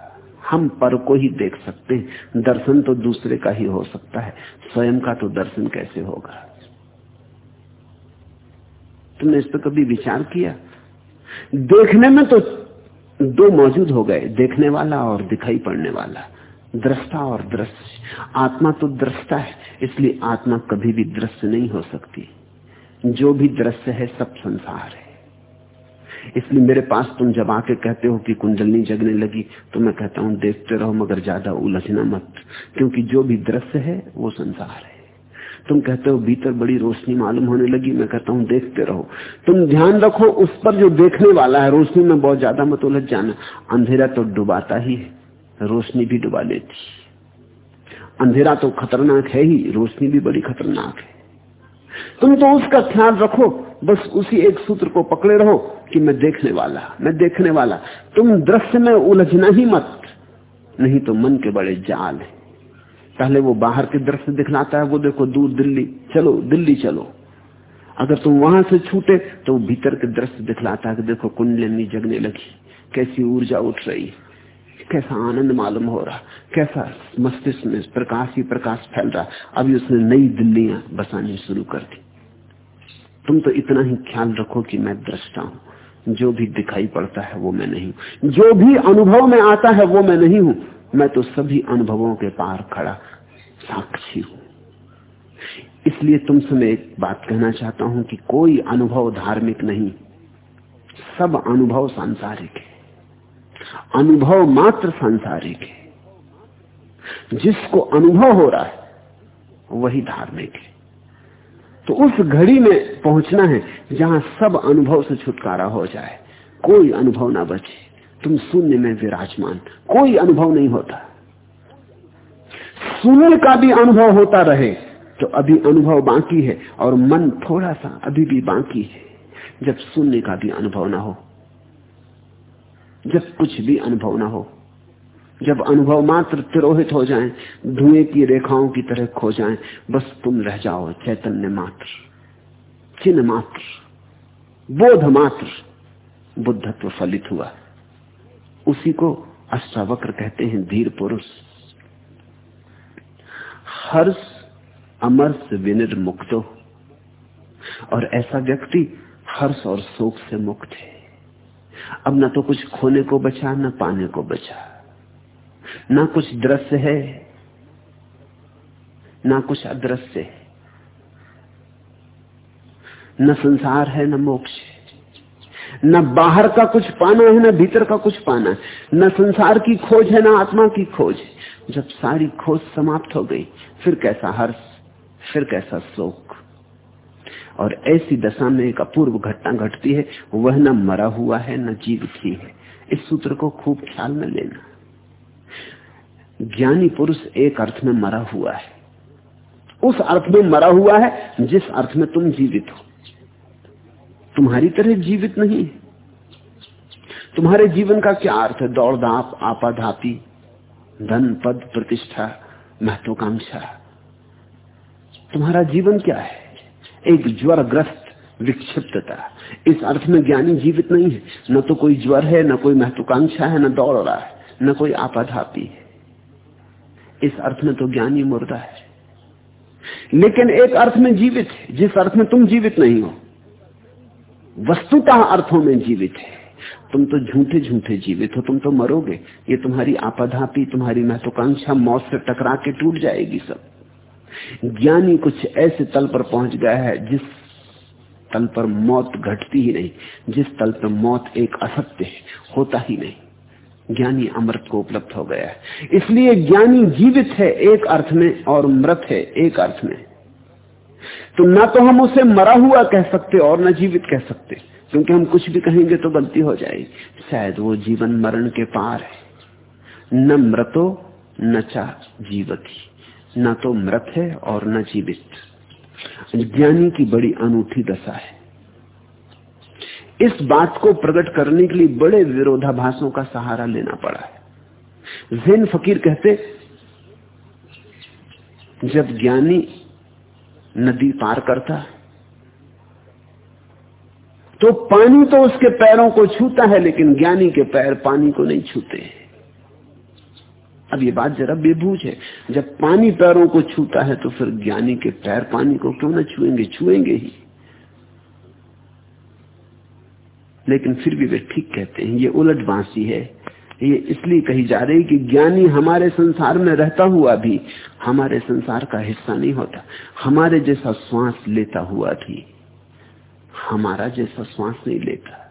हम पर को ही देख सकते हैं। दर्शन तो दूसरे का ही हो सकता है। स्वयं का तो दर्शन कैसे होगा? तुमने इस पर कभी विचार किया? देखने में तो दो मौजूद हो गए। देखने वाला और दिखाई पड़ने वाला। दृष्टा और दृश्य। आत्मा तो दृष्टा है, इसलिए आत्मा कभी भी दृश्य नहीं हो सकती। जो भी दृश्य है, सब संसार है। इसलिए मेरे पास तुम जब आके कहते हो कि कुंडलनी जगने लगी तो मैं कहता हूँ, देखते रहो, मगर ज़्यादा उलझना मत, क्योंकि जो भी दृश्य है, वो संसार है। तुम कहते हो, भीतर बड़ी रोशनी मालूम होने लगी, मैं कहता हूँ, देखते रहो। तुम ध्यान रखो, उस पर जो देखने वाला है, रोशनी में बहुत ज़्यादा मत उलझ जाना। अंधेरा तो डुबाता ही है। रोशनी भी डुबा लेती। अंधेरा तो खतरनाक है ही, रोशनी भी बड़ी खतरनाक है। तुम तो उसका ख्याल रखो, बस उसी एक सूत्र को पकड़े रहो कि मैं देखने वाला, मैं देखने वाला। तुम दृश्य में उलझना ही मत, नहीं तो मन के बड़े जाल है। पहले वो बाहर के दृश्य दिखलाता है, वो देखो दूर दिल्ली, चलो दिल्ली चलो। अगर तुम वहाँ से छूटे तो भीतर के दृश्य दिखलाता है कि देखो कुंडली जगने लगी, कैसी ऊर्जा उठ रही कैसा आनंद मालूम हो रहा? कैसा मस्तिष्क में प्रकाश ही प्रकाश फैल रहा? अभी उसने नई दिल्लियाँ बसानी शुरू कर दी। तुम तो इतना ही ख्याल रखो कि मैं दृष्टा हूँ। जो भी दिखाई पड़ता है वो मैं नहीं हूँ। जो भी अनुभव में आता है वो मैं नहीं हूँ। मैं तो सभी अनुभवों के पार खड़ा, साक्षी हूँ। इसलिए तुमसे मैं एक बात कहना चाहता हूँ कि कोई अनुभव धार्मिक नहीं। सब अनुभव सांसारिक है। अनुभव मात्र सांसारिक है। जिसको अनुभव हो रहा है, वही धार्मिक है। तो उस घड़ी में पहुँचना है जहाँ सब अनुभव से छुटकारा हो जाए। कोई अनुभव ना बचे। तुम शून्य में विराजमान। कोई अनुभव नहीं होता। शून्य का भी अनुभव होता रहे तो अभी अनुभव बाकी है और मन थोड़ा सा अभी भी बाकी है। जब शून्य का भी अनुभव ना हो जब कुछ भी अनुभव ना हो। जब अनुभव मात्र तिरोहित हो जाएँ, धुएँ की रेखाओं की तरह खो जाएँ, बस तुम रह जाओ चैतन्य मात्र चिन्ह मात्र बोध मात्र बुद्धत्व फलित हुआ। उसी को अष्टावक्र कहते हैं धीर पुरुष। हर्ष अमर्ष विनिर्मुक्तो। और ऐसा व्यक्ति हर्ष और शोक से मुक्त है। अब ना तो कुछ खोने को बचा, न पाने को बचा। ना कुछ दृश्य है, ना कुछ अदृश्य है। न संसार है, न मोक्ष है। न बाहर का कुछ पाना है, न भीतर का कुछ पाना है। न संसार की खोज है, न आत्मा की खोज जब सारी खोज समाप्त हो गई, फिर कैसा हर्ष, फिर कैसा शोक। और ऐसी दशा में एक अपूर्व घटना घटती है, वह न मरा हुआ है, न जीवित ही है। इस सूत्र को खूब ख्याल में लेना। ज्ञानी पुरुष एक अर्थ में मरा हुआ है। उस अर्थ में मरा हुआ है जिस अर्थ में तुम जीवित हो। तुम्हारी तरह जीवित नहीं तुम्हारे जीवन का क्या अर्थ है? दौड़ धाप आपाधापी धन, पद, प्रतिष्ठा, महत्वाकांक्षा। तुम्हारा जीवन क्या है? एक ज्वरग्रस्त विक्षिप्तता। इस अर्थ में ज्ञानी जीवित नहीं है। न तो कोई ज्वर है, न कोई महत्वाकांक्षा है, न दौड़ रहा है, न कोई आपाधापी है। इस अर्थ में तो ज्ञानी मुर्दा है। लेकिन एक अर्थ में जीवित है। जिस अर्थ में तुम जीवित नहीं हो, वस्तुतः अर्थों में जीवित है। तुम तो झूठे झूठे जीवित हो, तुम तो मरोगे। ये तुम्हारी आपाधापी तुम्हारी महत्वाकांक्षा, मौत से टकरा के टूट जाएगी सब। ज्ञानी कुछ ऐसे तल पर पहुँच गया है जिस तल पर मौत घटती ही नहीं, जिस तल पर मौत एक असत्य है, होता ही नहीं। ज्ञानी अमृत को उपलब्ध हो गया है। इसलिए ज्ञानी जीवित है एक अर्थ में और मृत है एक अर्थ में। तो ना तो हम उसे मरा हुआ कह सकते और न जीवित कह सकते। क्योंकि हम कुछ भी कहेंगे तो गलती हो जाएगी। शायद वो जीवन मरण के पार है। न मृतो, न चा जीवती। न तो मृत है और न जीवित। ज्ञानी की बड़ी अनूठी दशा है। इस बात को प्रकट करने के लिए बड़े विरोधाभासों का सहारा लेना पड़ा है। जैन फकीर कहते, जब ज्ञानी नदी पार करता तो पानी तो उसके पैरों को छूता है, लेकिन ज्ञानी के पैर पानी को नहीं छूते। अब ये बात जरा बेबूज है। जब पानी पैरों को छूता है तो फिर ज्ञानी के पैर पानी को क्यों ना छुएँगे? छुएँगे ही। लेकिन फिर भी वे ठीक कहते हैं, ये उलट बांसी है। ये इसलिए कही जा रही कि ज्ञानी हमारे संसार में रहता हुआ भी हमारे संसार का हिस्सा नहीं होता। हमारे जैसा श्वास लेता हुआ भी, हमारा जैसा श्वास नहीं लेता।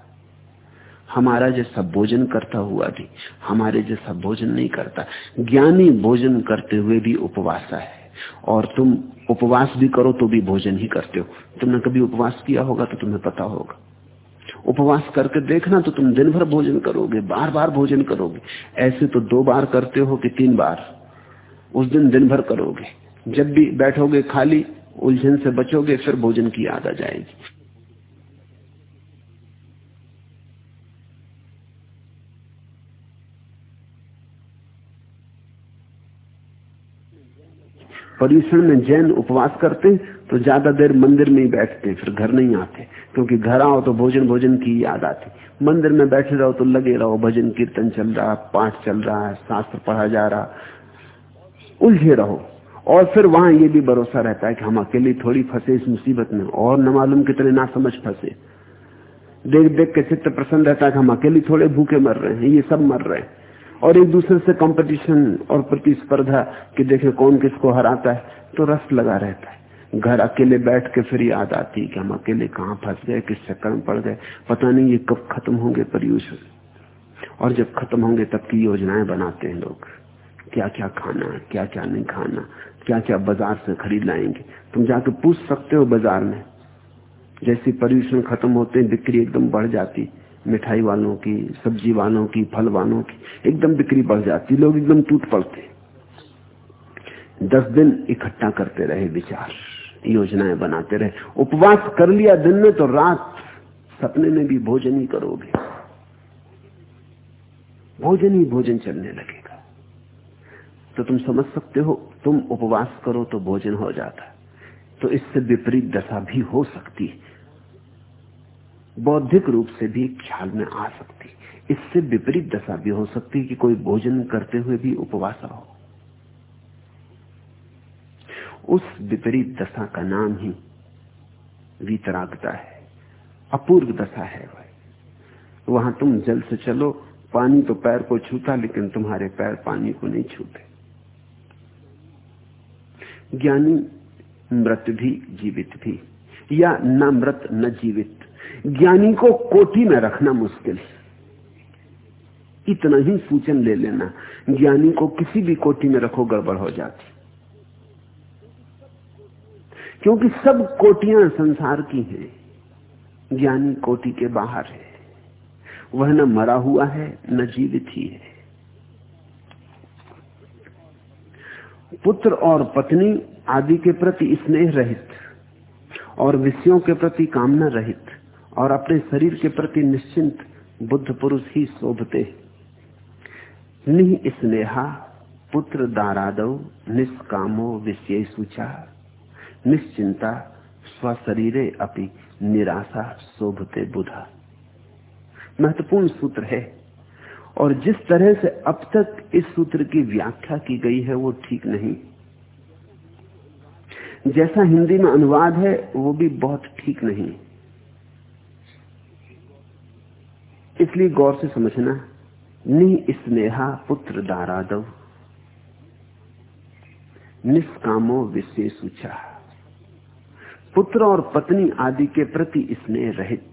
हमारा जैसा भोजन करता हुआ भी, हमारे जैसा भोजन नहीं करता। ज्ञानी भोजन करते हुए भी उपवासा है। और तुम उपवास भी करो तो भी भोजन ही करते हो। तुमने कभी उपवास किया होगा तो तुम्हें पता होगा। उपवास करके देखना तो तुम दिन भर भोजन करोगे बार बार भोजन करोगे। ऐसे तो दो बार करते हो कि तीन बार। उस दिन दिन भर करोगे। जब भी बैठोगे खाली, उलझन से बचोगे, फिर भोजन की याद आ जाएगी। पर्यूषण में जैन उपवास करते हैं तो ज़्यादा देर मंदिर में ही बैठते हैं, फिर घर नहीं आते, क्योंकि घर आओ तो भोजन भोजन की याद आती। मंदिर में बैठे रहो तो लगे रहो, भजन, कीर्तन चल रहा, पाठ चल रहा है, शास्त्र पढ़ा जा रहा। उलझे रहो। और फिर वहाँ ये भी भरोसा रहता है कि हम अकेले थोड़ी फंसे इस मुसीबत में, और न मालूम कितने ना समझ फंसे। देख देख के चित्त प्रसन्न रहता है कि हम अकेले थोड़े भूखे मर रहे हैं, ये सब मर रहे हैं। और एक दूसरे से कंपटीशन और प्रतिस्पर्धा कि देखे कौन किसको हराता है तो रस लगा रहता है। घर अकेले बैठ के फिर याद आती कि हम अकेले कहाँ फंस गए, किस चक्कर में पड़ गए। पता नहीं ये कब खत्म होंगे पर्यूषण और जब खत्म होंगे तब की योजनाएँ बनाते हैं लोग। क्या क्या खाना क्या क्या नहीं खाना क्या क्या बाज़ार से खरीद लाएँगे। तुम जाके पूछ सकते हो बाज़ार में। जैसे पर्यूषण खत्म होते हैं, बिक्री एकदम बढ़ जाती मिठाई वालों की सब्ज़ी वालों की फल वालों की, एकदम बिक्री बढ़ जाती लोग एकदम टूट पड़ते दस दिन इकट्ठा करते रहे विचार, योजनाएँ बनाते रहे। उपवास कर लिया दिन में तो रात, सपने में भी भोजन ही करोगे। भोजन ही भोजन चलने लगेगा। तो तुम समझ सकते हो, तुम उपवास करो तो भोजन हो जाता तो इससे विपरीत दशा भी हो सकती है। बौद्धिक रूप से भी ख्याल में आ सकती। इससे विपरीत दशा भी हो सकती है कि कोई भोजन करते हुए भी उपवास हो। उस विपरीत दशा का नाम ही वीतरागता है। अपूर्व दशा है भाई। वहाँ तुम जल से चलो, पानी तो पैर को छूता, लेकिन तुम्हारे पैर पानी को नहीं छूते। ज्ञानी मृत भी जीवित भी, या न मृत न जीवित। ज्ञानी को कोटि में रखना मुश्किल। इतना ही सूचन ले लेना। ज्ञानी को किसी भी कोटि में रखो, गड़बड़ हो जाती। क्योंकि सब कोटियाँ संसार की हैं। ज्ञानी कोटि के बाहर है। वह न मरा हुआ है, न जीवित ही है। पुत्र और पत्नी आदि के प्रति स्नेह रहित और विषयों के प्रति कामना रहित और अपने शरीर के प्रति निश्चिंत बुद्ध पुरुष ही शोभते। निह स्नेहा, पुत्र दारादव निष्कामो विषय सूचा निश्चिंता, स्वशरीरे अपनी निराशा शोभते बुधा। महत्वपूर्ण सूत्र है। और जिस तरह से अब तक इस सूत्र की व्याख्या की गई है, वो ठीक नहीं। जैसा हिंदी में अनुवाद है, वो भी बहुत ठीक नहीं। इसलिए गौर से समझना, नि स्नेहा पुत्र दारादव। निष्कामो विशेष पुत्र और पत्नी आदि के प्रति स्नेह रहित।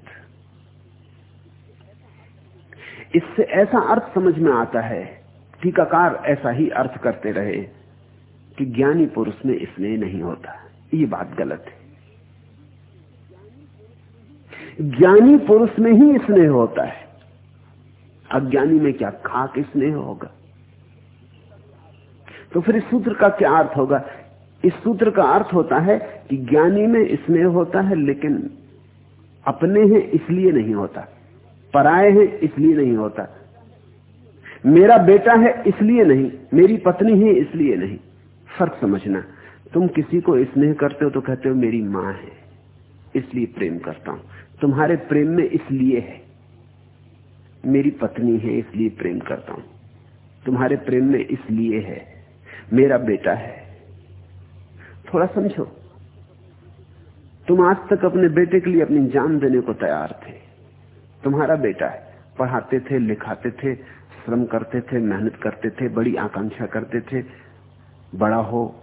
इससे ऐसा अर्थ समझ में आता है टीकाकार ऐसा ही अर्थ करते रहे कि ज्ञानी पुरुष में स्नेह नहीं होता। ये बात गलत है। ज्ञानी पुरुष में ही स्नेह होता है। अज्ञानी में क्या खाक स्नेह होगा? तो फिर इस सूत्र का क्या अर्थ होगा? इस सूत्र का अर्थ होता है कि ज्ञानी में स्नेह होता है, लेकिन अपने हैं इसलिए नहीं होता। पराए हैं इसलिए नहीं होता। मेरा बेटा है इसलिए नहीं, मेरी पत्नी है इसलिए नहीं। फ़र्क समझना, तुम किसी को स्नेह करते हो तो कहते हो मेरी माँ है, इसलिए प्रेम करता हूँ। तुम्हारे प्रेम में इसलिए है। मेरी पत्नी है, इसलिए प्रेम करता हूँ। तुम्हारे प्रेम में इसलिए है। मेरा बेटा है। थोड़ा समझो। तुम आज तक अपने बेटे के लिए अपनी जान देने को तैयार थे। तुम्हारा बेटा है। पढ़ाते थे, लिखाते थे, श्रम करते थे, मेहनत करते थे, बड़ी आकांक्षा करते थे। बड़ा हो,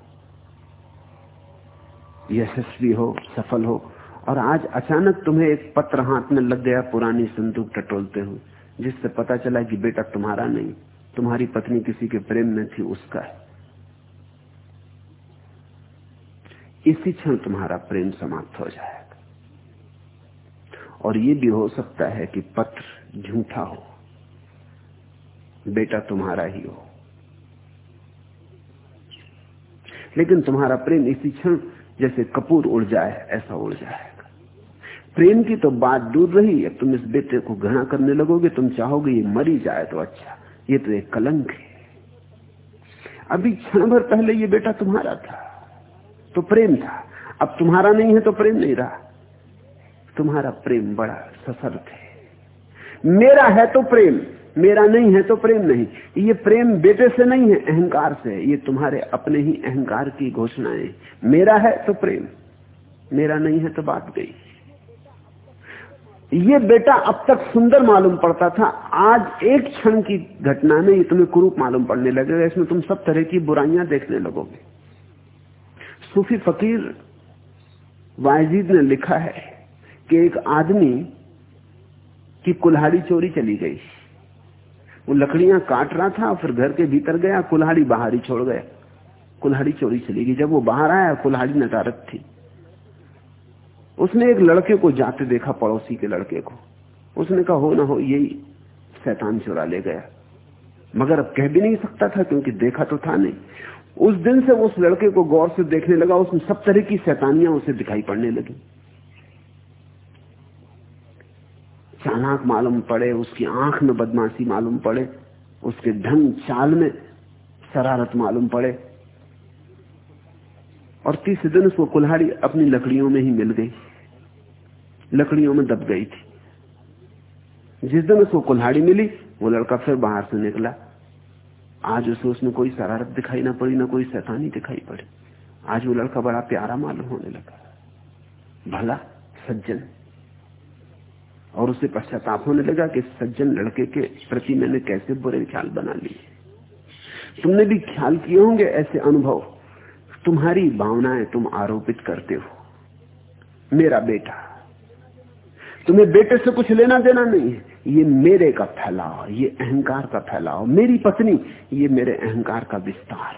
यशस्वी हो, सफल हो। और आज अचानक तुम्हें एक पत्र हाथ में लग गया, पुरानी संदूक टटोलते हुए। जिससे पता चला कि बेटा तुम्हारा नहीं, तुम्हारी पत्नी किसी के प्रेम में थी, उसका है। इसी क्षण तुम्हारा प्रेम समाप्त हो जाएगा। और ये भी हो सकता है कि पत्र झूठा हो, बेटा तुम्हारा ही हो। लेकिन तुम्हारा प्रेम इसी क्षण जैसे कपूर उड़ जाए, ऐसा उड़ जाएगा। प्रेम की तो बात दूर रही, अब तुम इस बेटे को घृणा करने लगोगे, तुम चाहोगे ये मरी जाए तो अच्छा। ये तो एक कलंक है। अभी क्षण भर पहले ये बेटा तुम्हारा था तो प्रेम था। अब तुम्हारा नहीं है तो प्रेम नहीं रहा। तुम्हारा प्रेम बड़ा सशर्त है। मेरा है तो प्रेम, मेरा नहीं है तो प्रेम नहीं। ये प्रेम बेटे से नहीं है, अहंकार से। ये तुम्हारे अपने ही अहंकार की घोषणाएँ। मेरा है तो प्रेम, मेरा नहीं है तो बात गई। ये बेटा अब तक सुंदर मालूम पड़ता था। आज एक क्षण की घटना में ये तुम्हें कुरूप मालूम पड़ने लगेगा। इसमें तुम सब तरह की बुराइयाँ देखने लगोगे। सूफी फकीर वायजीद ने लिखा है कि एक आदमी की कुल्हाड़ी चोरी चली गई। वो लकड़ियाँ काट रहा था, फिर घर के भीतर गया, कुल्हाड़ी बाहर ही छोड़ गया। कुल्हाड़ी चोरी चली गई। जब वो बाहर आया, कुल्हाड़ी नदारत थी। उसने एक लड़के को जाते देखा पड़ोसी के लड़के को। उसने कहा, हो ना हो, यही शैतान चुरा ले गया। मगर अब कह भी नहीं सकता था, क्योंकि देखा तो था नहीं। उस दिन से उस लड़के को गौर से देखने लगा, उसमें सब तरह की शैतानियाँ उसे दिखाई पड़ने लगी। चालाक मालूम पड़े, उसकी आँख में बदमाशी मालूम पड़े, उसके ढंग चाल में शरारत मालूम पड़े। और तीसरे दिन उसको कुल्हाड़ी अपनी लकड़ियों में ही मिल गई। लकड़ियों में दब गई थी। जिस दिन उसको कुल्हाड़ी मिली, वो लड़का फिर बाहर से निकला। आज उसे उसमें कोई शरारत दिखाई ना पड़ी, ना कोई शैतानी दिखाई पड़ी। आज वो लड़का बड़ा प्यारा मालूम होने लगा। भला सज्जन। और उसे पश्चाताप होने लगा कि सज्जन लड़के के प्रति मैंने कैसे बुरे ख्याल बना लिए। तुमने भी ख्याल किए होंगे ऐसे अनुभव। तुम्हारी भावनाएँ तुम आरोपित करते हो। मेरा बेटा तुम्हें बेटे से कुछ लेना देना नहीं है। ये मेरे का फैलाव, ये अहंकार का फैलाव, मेरी पत्नी, ये मेरे अहंकार का विस्तार।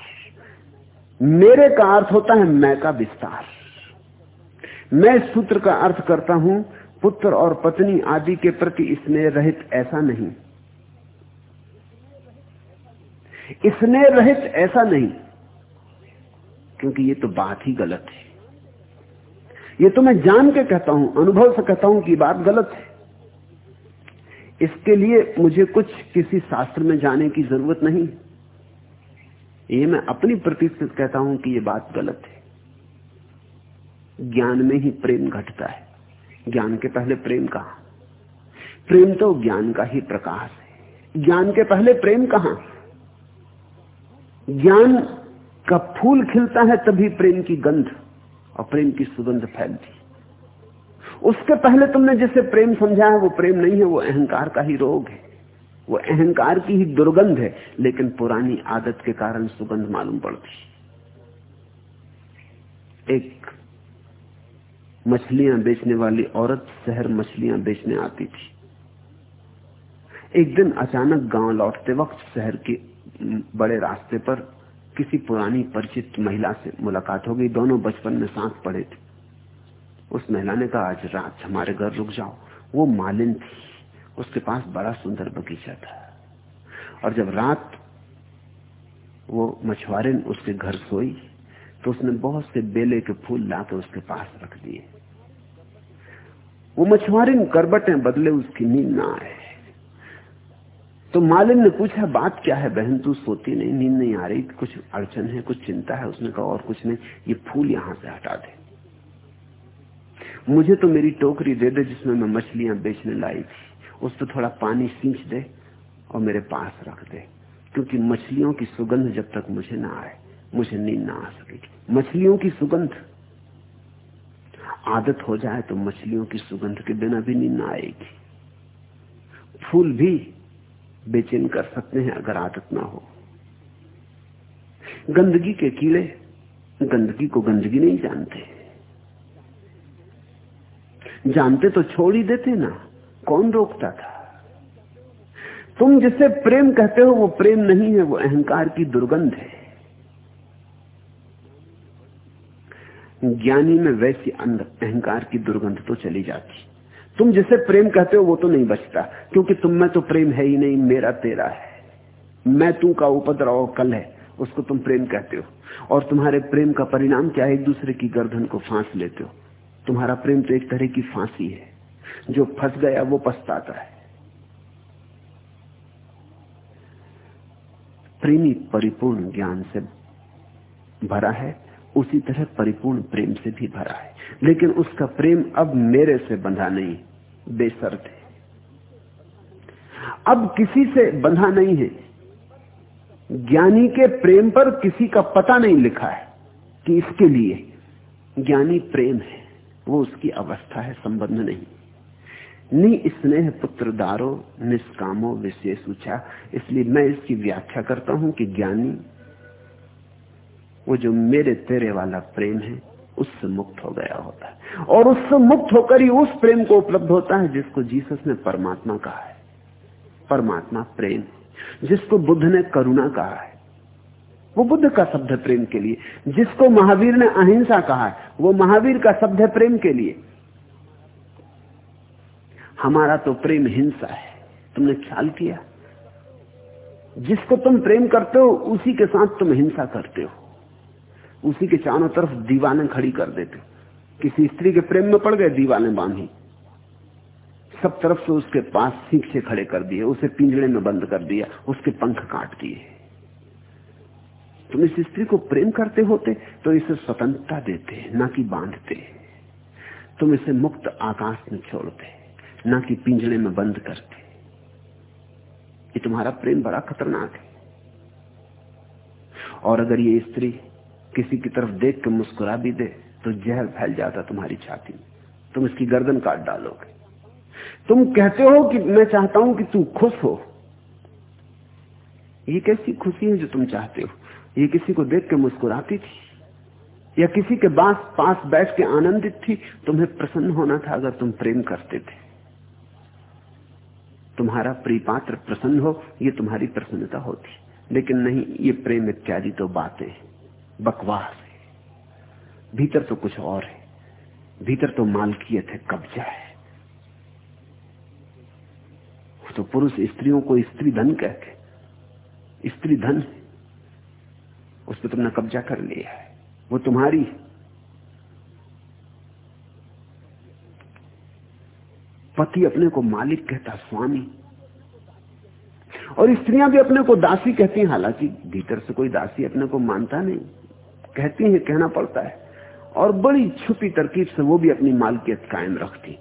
मेरे का अर्थ होता है मैं का विस्तार। मैं सूत्र का अर्थ करता हूँ, पुत्र और पत्नी आदि के प्रति स्नेह रहित ऐसा नहीं। स्नेह रहित ऐसा नहीं, क्योंकि ये तो बात ही गलत है। ये तो मैं जान के कहता हूँ, अनुभव से कहता हूँ कि बात गलत है। इसके लिए मुझे कुछ किसी शास्त्र में जाने की ज़रूरत नहीं। ये मैं अपनी प्रतिष्ठित कहता हूँ कि ये बात गलत है। ज्ञान में ही प्रेम घटता है। ज्ञान के पहले प्रेम कहा? प्रेम तो ज्ञान का ही प्रकाश है। ज्ञान के पहले प्रेम कहा? ज्ञान का फूल खिलता है तभी प्रेम की गंध और प्रेम की सुगंध फैलती उसके पहले तुमने जिसे प्रेम समझा है, वो प्रेम नहीं है, वो अहंकार का ही रोग है। वो अहंकार की ही दुर्गंध है, लेकिन पुरानी आदत के कारण सुगंध मालूम पड़ती एक मछलियाँ बेचने वाली औरत शहर मछलियाँ बेचने आती थी। एक दिन अचानक गाँव लौटते वक्त शहर के बड़े रास्ते पर किसी पुरानी परिचित महिला से मुलाकात हो गई। दोनों बचपन में साथ पड़े थे। उस महिला ने कहा, आज रात हमारे घर रुक जाओ। वो मालिन थी। उसके पास बड़ा सुंदर बगीचा था। और जब रात वो मछुआरिन उसके घर सोई तो उसने बहुत से बेले के फूल लाकर उसके पास रख दिए। वो मछुआरिन करबटें बदले उसकी नींद ना आए। तो मालिन ने पूछा, बात क्या है बहन? तू सोती नहीं, नींद नहीं आ रही, कुछ अड़चन है, कुछ चिंता है? उसने कहा, और कुछ नहीं, ये फूल यहाँ से हटा दे। मुझे तो मेरी टोकरी दे दे जिसमें मैं मछलियाँ बेचने लाई थी। उस पर थोड़ा पानी सींच दे और मेरे पास रख दे, क्योंकि मछलियों की सुगंध जब तक मुझे ना आए, मुझे नींद ना आ सकेगी। मछलियों की सुगंध। आदत हो जाए तो मछलियों की सुगंध के बिना भी नींद आएगी। फूल भी बेचैन कर सकते हैं अगर आदत ना हो। गंदगी के कीड़े गंदगी को गंदगी नहीं जानते। जानते तो छोड़ ही देते ना, कौन रोकता था? तुम जिसे प्रेम कहते हो, वो प्रेम नहीं है, वो अहंकार की दुर्गंध है। ज्ञानी में वैसी अंदर अहंकार की दुर्गंध तो चली जाती। तुम जिसे प्रेम कहते हो वो तो नहीं बचता, क्योंकि तुम में तो प्रेम है ही नहीं, मेरा तेरा है। मैं तू का उपद्रव कल है, उसको तुम प्रेम कहते हो। और तुम्हारे प्रेम का परिणाम क्या है? एक दूसरे की गर्दन को फांस लेते हो। तुम्हारा प्रेम तो एक तरह की फांसी है। जो फंस गया, वो पछताता है। प्रेमी परिपूर्ण ज्ञान से भरा है, उसी तरह परिपूर्ण प्रेम से भी भरा है। लेकिन उसका प्रेम अब मेरे से बंधा नहीं। बेसर्त है अब किसी से बंधा नहीं है। ज्ञानी के प्रेम पर किसी का पता नहीं लिखा है कि इसके लिए ज्ञानी प्रेम है। वो उसकी अवस्था है, संबंध नहीं। नि स्नेह पुत्र दारो निष्कामो विशेष ऊँचा इसलिए मैं इसकी व्याख्या करता हूँ कि ज्ञानी, वो जो मेरे तेरे वाला प्रेम है उससे मुक्त हो गया होता है। और उससे मुक्त होकर ही उस प्रेम को उपलब्ध होता है जिसको जीसस ने परमात्मा कहा है। परमात्मा प्रेम, जिसको बुद्ध ने करुणा कहा है। वो बुद्ध का शब्द प्रेम के लिए, जिसको महावीर ने अहिंसा कहा है, वो महावीर का शब्द प्रेम के लिए। हमारा तो प्रेम हिंसा है। तुमने ख्याल किया? जिसको तुम प्रेम करते हो, उसी के साथ तुम हिंसा करते हो। उसी के चारों तरफ़ दीवाने खड़ी कर देते। किसी स्त्री के प्रेम में पड़ गए, दीवाने बांधी। सब तरफ़ से उसके पास सीख से खड़े कर दिए, उसे पिंजड़े में बंद कर दिया, उसके पंख काट दिए। तुम इस स्त्री को प्रेम करते होते तो इसे स्वतंत्रता देते, ना कि बांधते। तुम इसे मुक्त आकाश में छोड़ते, ना कि पिंजड़े में बंद करते। ये तुम्हारा प्रेम बड़ा खतरनाक है। और अगर ये स्त्री किसी की तरफ़ देख के मुस्कुरा भी दे तो जहर फैल जाता तुम्हारी छाती में। तुम इसकी गर्दन काट डालोगे। तुम कहते हो कि मैं चाहता हूँ कि तू खुश हो। ये कैसी खुशी है जो तुम चाहते हो? ये किसी को देख के मुस्कुराती थी? या किसी के पास पास बैठ के आनंदित थी? तुम्हें प्रसन्न होना था अगर तुम प्रेम करते थे। तुम्हारा प्रिपात्र प्रसन्न हो, ये तुम्हारी प्रसन्नता होती। लेकिन नहीं, ये प्रेम इत्यादि तो बातें बकवास है। भीतर तो कुछ और है। भीतर तो मालकियत है, कब्जा है। तो पुरुष स्त्रियों को स्त्री धन कहते स्त्री धन उस पर तुमने कब्जा कर लिया है। वो तुम्हारी पति अपने को मालिक कहता, स्वामी। और स्त्रियाँ भी अपने को दासी कहती हैं। हालाँकि भीतर से कोई दासी अपने को मानता नहीं। कहती है, कहना पड़ता है। और बड़ी छुपी तरकीब से वो भी अपनी मालकियत कायम रखती।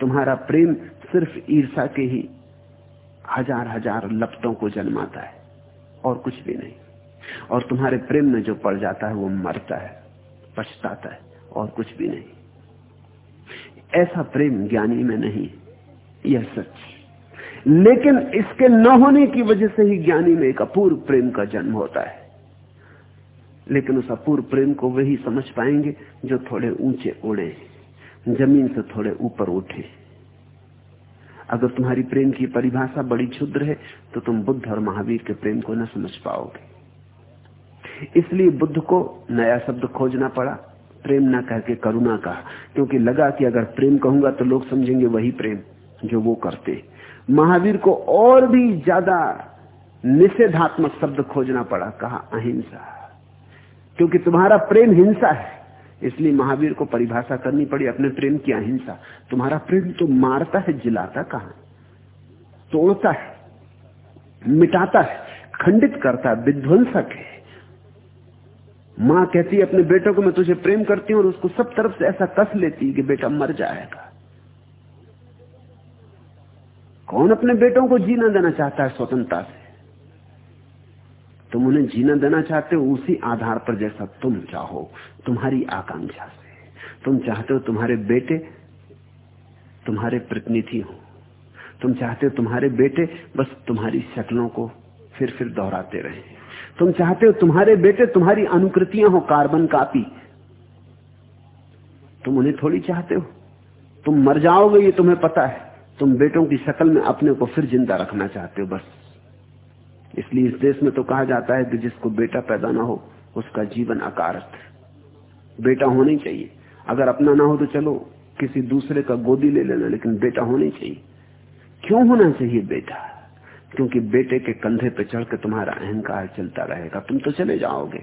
तुम्हारा प्रेम सिर्फ़ ईर्षा के ही हज़ार हज़ार लपटों को जन्माता है, और कुछ भी नहीं। और तुम्हारे प्रेम में जो पड़ जाता है, वो मरता है, पछताता है, और कुछ भी नहीं। ऐसा प्रेम ज्ञानी में नहीं, यह सच। लेकिन इसके न होने की वजह से ही ज्ञानी में एक अपूर्व प्रेम का जन्म होता है। लेकिन उस अपूर्व प्रेम को वही समझ पाएँगे जो थोड़े ऊँचे उड़े ज़मीन से थोड़े ऊपर उठे। अगर तुम्हारी प्रेम की परिभाषा बड़ी क्षुद्र है तो तुम बुद्ध और महावीर के प्रेम को न समझ पाओगे। इसलिए बुद्ध को नया शब्द खोजना पड़ा। प्रेम ना कह के करुणा कहा, क्योंकि लगा कि अगर प्रेम कहूँगा तो लोग समझेंगे वही प्रेम जो वो करते महावीर को और भी ज़्यादा निषेधात्मक शब्द खोजना पड़ा, कहा अहिंसा। क्योंकि तुम्हारा प्रेम हिंसा है। इसलिए महावीर को परिभाषा करनी पड़ी अपने प्रेम की अहिंसा। तुम्हारा प्रेम तो मारता है, जिलाता कहा? तोड़ता है, मिटाता है, खंडित करता है, विध्वंसक है। माँ कहती है, अपने बेटे को मैं तुझे प्रेम करती हूँ और उसको सब तरफ़ से ऐसा कस लेती कि बेटा मर जाएगा। कौन अपने बेटों को जीना देना चाहता है स्वतंत्रता से? तुम उन्हें जीना देना चाहते हो, उसी आधार पर जैसा तुम चाहो, तुम्हारी आकांक्षा से। तुम चाहते हो तुम्हारे बेटे तुम्हारे प्रतिनिधि हो। तुम चाहते हो तुम्हारे बेटे बस तुम्हारी शक्लों को फिर फिर दोहराते रहे। तुम चाहते हो तुम्हारे बेटे तुम्हारी अनुकृतियाँ हो, कार्बन कापी। तुम उन्हें थोड़ी चाहते हो। तुम मर जाओगे, ये तुम्हें पता है। तुम बेटों की शक्ल में अपने को फिर ज़िंदा रखना चाहते हो, बस। इसलिए इस देश में तो कहा जाता है कि जिसको बेटा पैदा ना हो, उसका जीवन अकारत बेटा होना ही चाहिए। अगर अपना ना हो तो चलो, किसी दूसरे का गोदी ले लेना, लेकिन बेटा होना ही चाहिए। क्यों होना चाहिए बेटा? क्योंकि बेटे के कंधे पे चढ़ के तुम्हारा अहंकार चलता रहेगा। तुम तो चले जाओगे,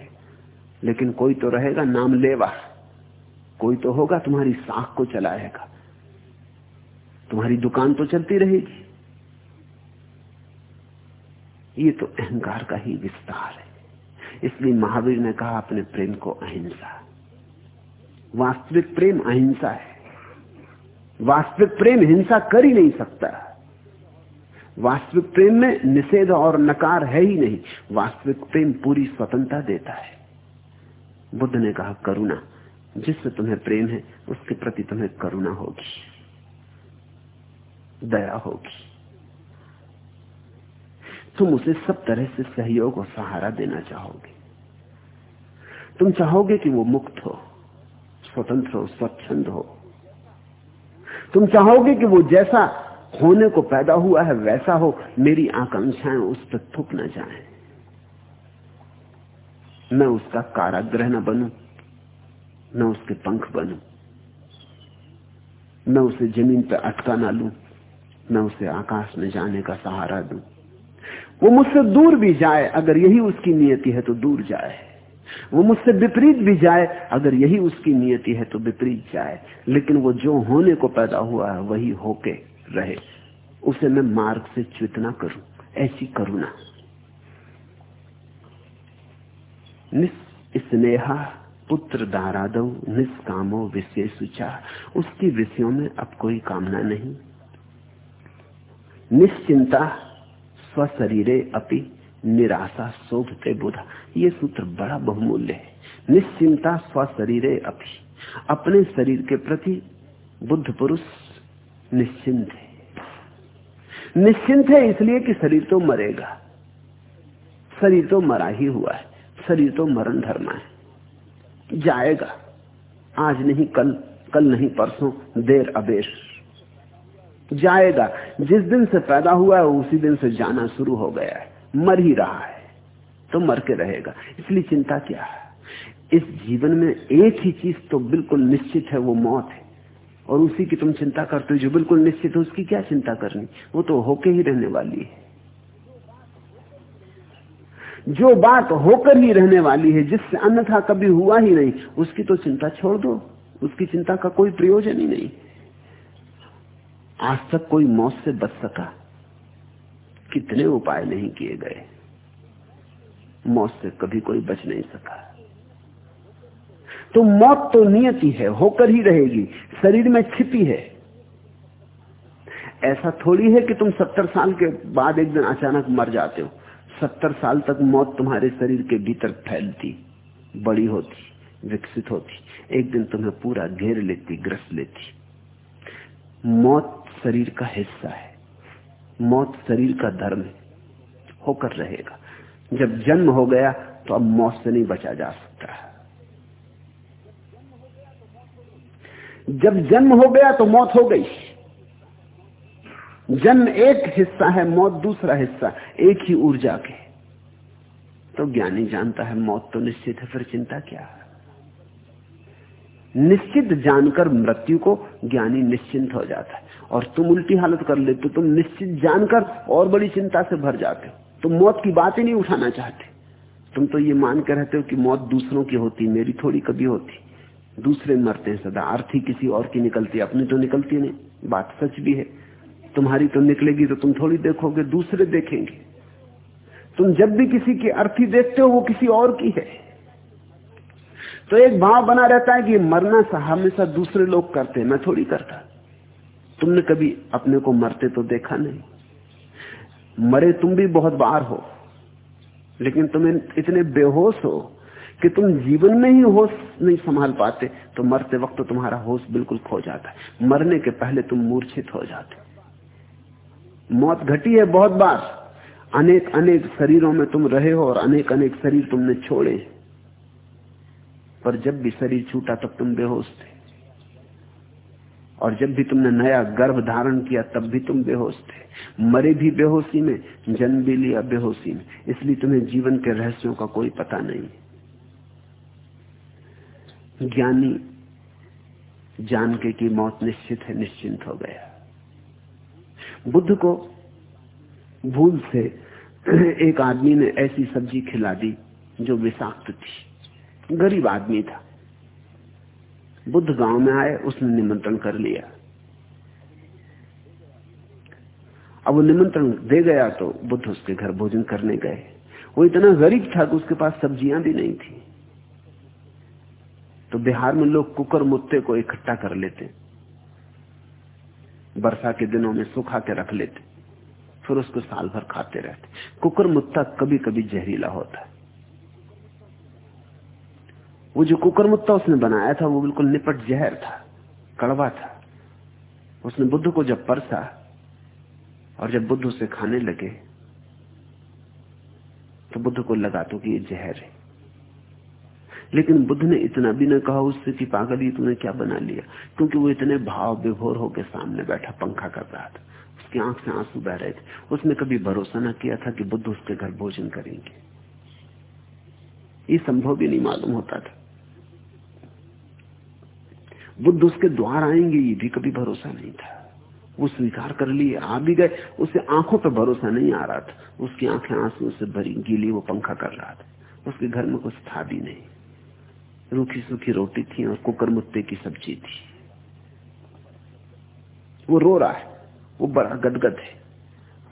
लेकिन कोई तो रहेगा नाम लेवा कोई तो होगा तुम्हारी साख को चलाएगा। तुम्हारी दुकान तो चलती रहेगी। ये तो अहंकार का ही विस्तार है। इसलिए महावीर ने कहा, अपने प्रेम को अहिंसा। वास्तविक प्रेम अहिंसा है। वास्तविक प्रेम हिंसा कर ही नहीं सकता। वास्तविक प्रेम में निषेध और नकार है ही नहीं। वास्तविक प्रेम पूरी स्वतंत्रता देता है। बुद्ध ने कहा, करुणा, जिससे तुम्हें प्रेम है, उसके प्रति तुम्हें करुणा होगी। दया होगी। तुम उसे सब तरह से सहयोग और सहारा देना चाहोगे। तुम चाहोगे कि वो मुक्त हो, स्वतंत्र हो, स्वच्छंद हो। तुम चाहोगे कि वो जैसा होने को पैदा हुआ है, वैसा हो। मेरी आकांक्षाएँ उस पर थुक न जाए। मैं उसका काराग्रह न बनू मैं उसके पंख बनू मैं उसे ज़मीन पर अटका ना लू मैं उसे आकाश में जाने का सहारा दू। वो मुझसे दूर भी जाए, अगर यही उसकी नियति है तो दूर जाए। वो मुझसे विपरीत भी जाए, अगर यही उसकी नियति है तो विपरीत जाए। लेकिन वो जो होने को पैदा हुआ है, वही होके रहे। उसे मैं मार्ग से च्युत ना करूँ, ऐसी करुणा। स्नेहा पुत्र दारादव निष्कामो सुचा उसकी विषयों में अब कोई कामना नहीं। निश्चिंता स्वशरीरे अपि निराशा शोभते बुधा। ये सूत्र बड़ा बहुमूल्य है। निश्चिंता स्वशरीरे अपि। अपने शरीर के प्रति बुद्ध पुरुष निश्चिंत है। निश्चिंत है इसलिए कि शरीर तो मरेगा। शरीर तो मरा ही हुआ है। शरीर तो मरण धर्मा है। जाएगा। आज नहीं, कल कल नहीं, परसों, देर अबेर। जाएगा। जिस दिन से पैदा हुआ है, उसी दिन से जाना शुरू हो गया है। मर ही रहा है तो मर के रहेगा। इसलिए चिंता क्या है? इस जीवन में एक ही चीज़ तो बिल्कुल निश्चित है, वो मौत है। और उसी की तुम चिंता करते हो, जो बिल्कुल निश्चित है, उसकी क्या चिंता करनी? वो तो होके ही रहने वाली है। जो बात होकर ही रहने वाली है, जिससे अन्यथा कभी हुआ ही नहीं, उसकी तो चिंता छोड़ दो। उसकी चिंता का कोई प्रयोजन ही नहीं। आज तक कोई मौत से बच सका। कितने उपाय नहीं किए गए। मौत से कभी कोई बच नहीं सका। तो मौत तो नियति है होकर ही रहेगी। शरीर में छिपी है। ऐसा थोड़ी है कि तुम सत्तर साल के बाद एक दिन अचानक मर जाते हो। सत्तर साल तक मौत तुम्हारे शरीर के भीतर फैलती, बड़ी होती, विकसित होती। एक दिन तुम्हें पूरा घेर लेती, ग्रस लेती। मौत शरीर का हिस्सा है। मौत शरीर का धर्म है। होकर रहेगा। जब जन्म हो गया तो अब मौत से नहीं बचा जा सकता। जब जन्म हो गया तो मौत हो गई। जन्म एक हिस्सा है, मौत दूसरा हिस्सा। एक ही ऊर्जा के। तो ज्ञानी जानता है, मौत तो निश्चित है, फिर चिंता क्या है? निश्चित जानकर मृत्यु को ज्ञानी निश्चिंत हो जाता है। और तुम उल्टी हालत कर लेते तुम निश्चित जानकर और बड़ी चिंता से भर जाते हो। तुम मौत की बात ही नहीं उठाना चाहते। तुम तो ये मान कर रहते हो कि मौत दूसरों की होती, मेरी थोड़ी कभी होती। दूसरे मरते हैं सदा अर्थी किसी और की निकलती अपनी तो निकलती नहीं। बात सच भी है। तुम्हारी तो निकलेगी तो तुम थोड़ी देखोगे, दूसरे देखेंगे। तुम जब भी किसी की अर्थी देखते हो, वो किसी और की है। तो एक भाव बना रहता है कि मरना हमेशा दूसरे लोग करते मैं थोड़ी करता। तुमने कभी अपने को मरते तो देखा नहीं। मरे तुम भी बहुत बार हो, लेकिन तुम इतने बेहोश हो कि तुम जीवन में ही होश नहीं संभाल पाते तो मरते वक्त तो तुम्हारा होश बिल्कुल खो जाता है। मरने के पहले तुम मूर्छित हो जाते। मौत घटी है बहुत बार। अनेक अनेक शरीरों में तुम रहे हो और अनेक अनेक शरीर तुमने छोड़े पर जब भी शरीर छूटा तब तुम बेहोश थे। और जब भी तुमने नया गर्भ धारण किया तब भी तुम बेहोश थे। मरे भी बेहोशी में, जन्म भी लिया बेहोशी में। इसलिए तुम्हें जीवन के रहस्यों का कोई पता नहीं। ज्ञानी जान के कि मौत निश्चित है, निश्चिंत हो गया। बुद्ध को भूल से एक आदमी ने ऐसी सब्ज़ी खिला दी जो विषाक्त थी। गरीब आदमी था। बुद्ध गाँव में आए, उसने निमंत्रण कर लिया। अब वो निमंत्रण दे गया तो बुद्ध उसके घर भोजन करने गए। वो इतना गरीब था कि उसके पास सब्ज़ियाँ भी नहीं थी। तो बिहार में लोग कुकर मुत्ते को इकट्ठा कर लेते वर्षा के दिनों में सुखा के रख लेते फिर उसको साल भर खाते रहते कुकर मुत्ता कभी कभी जहरीला होता है। वो जो कुकर मुत्ता उसने बनाया था, वो बिल्कुल निपट जहर था, कड़वा था। उसने बुद्ध को जब परसा और जब बुद्ध उसे खाने लगे तो बुद्ध को लगा तो कि ये जहर है। लेकिन बुद्ध ने इतना भी न कहा उससे कि, पागल ही तूने क्या बना लिया? क्योंकि वो इतने भाव विभोर होकर सामने बैठा, पंखा कर रहा था। उसकी आँख से आँसू बह रहे थे। उसने कभी भरोसा न किया था कि बुद्ध उसके घर भोजन करेंगे। ये संभव भी नहीं मालूम होता था। बुद्ध उसके द्वार आएँगे, ये भी कभी भरोसा नहीं था। वो स्वीकार कर लिए, आ भी गए। उसे आँखों पर भरोसा नहीं आ रहा था। उसकी आँखें आँसू से भरी, गीली, वो पंखा कर रहा था। उसके घर में कुछ था भी नहीं। रूखी सूखी रोटी थी और कुकर मुत्ते की सब्ज़ी थी। वो रो रहा है। वो बड़ा गदगद है।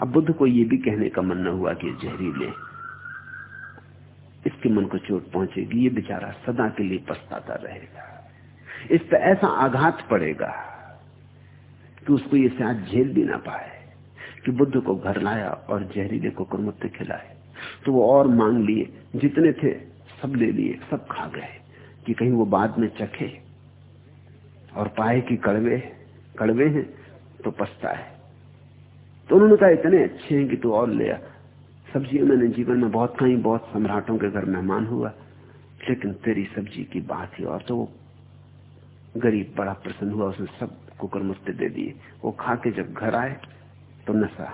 अब बुद्ध को ये भी कहने का मन न हुआ कि जहरीले इसके मन को चोट पहुंचेगी। ये बेचारा सदा के लिए पछताता रहेगा। इस पर ऐसा आघात पड़ेगा कि उसको ये शायद झेल भी ना पाए, कि बुद्ध को घर लाया और जहरीले को कुरमुत्ते खिलाए। तो वो और मांग लिए, जितने थे सब ले लिए, सब खा गए, कि कहीं वो बाद में चखे। और पाए कि कड़वे कड़वे हैं तो पछता है तो उन्होंने कहा, इतने अच्छे हैं कि तू और ले आ। सब्ज़ियाँ मैंने जीवन में बहुत कहीं बहुत सम्राटों के घर मेहमान हुआ, लेकिन तेरी सब्ज़ी की बात ही और तो वो गरीब बड़ा प्रसन्न हुआ, उसने सब कुकर मुस्ते दे दिए वो खा के जब घर आए तो नशा,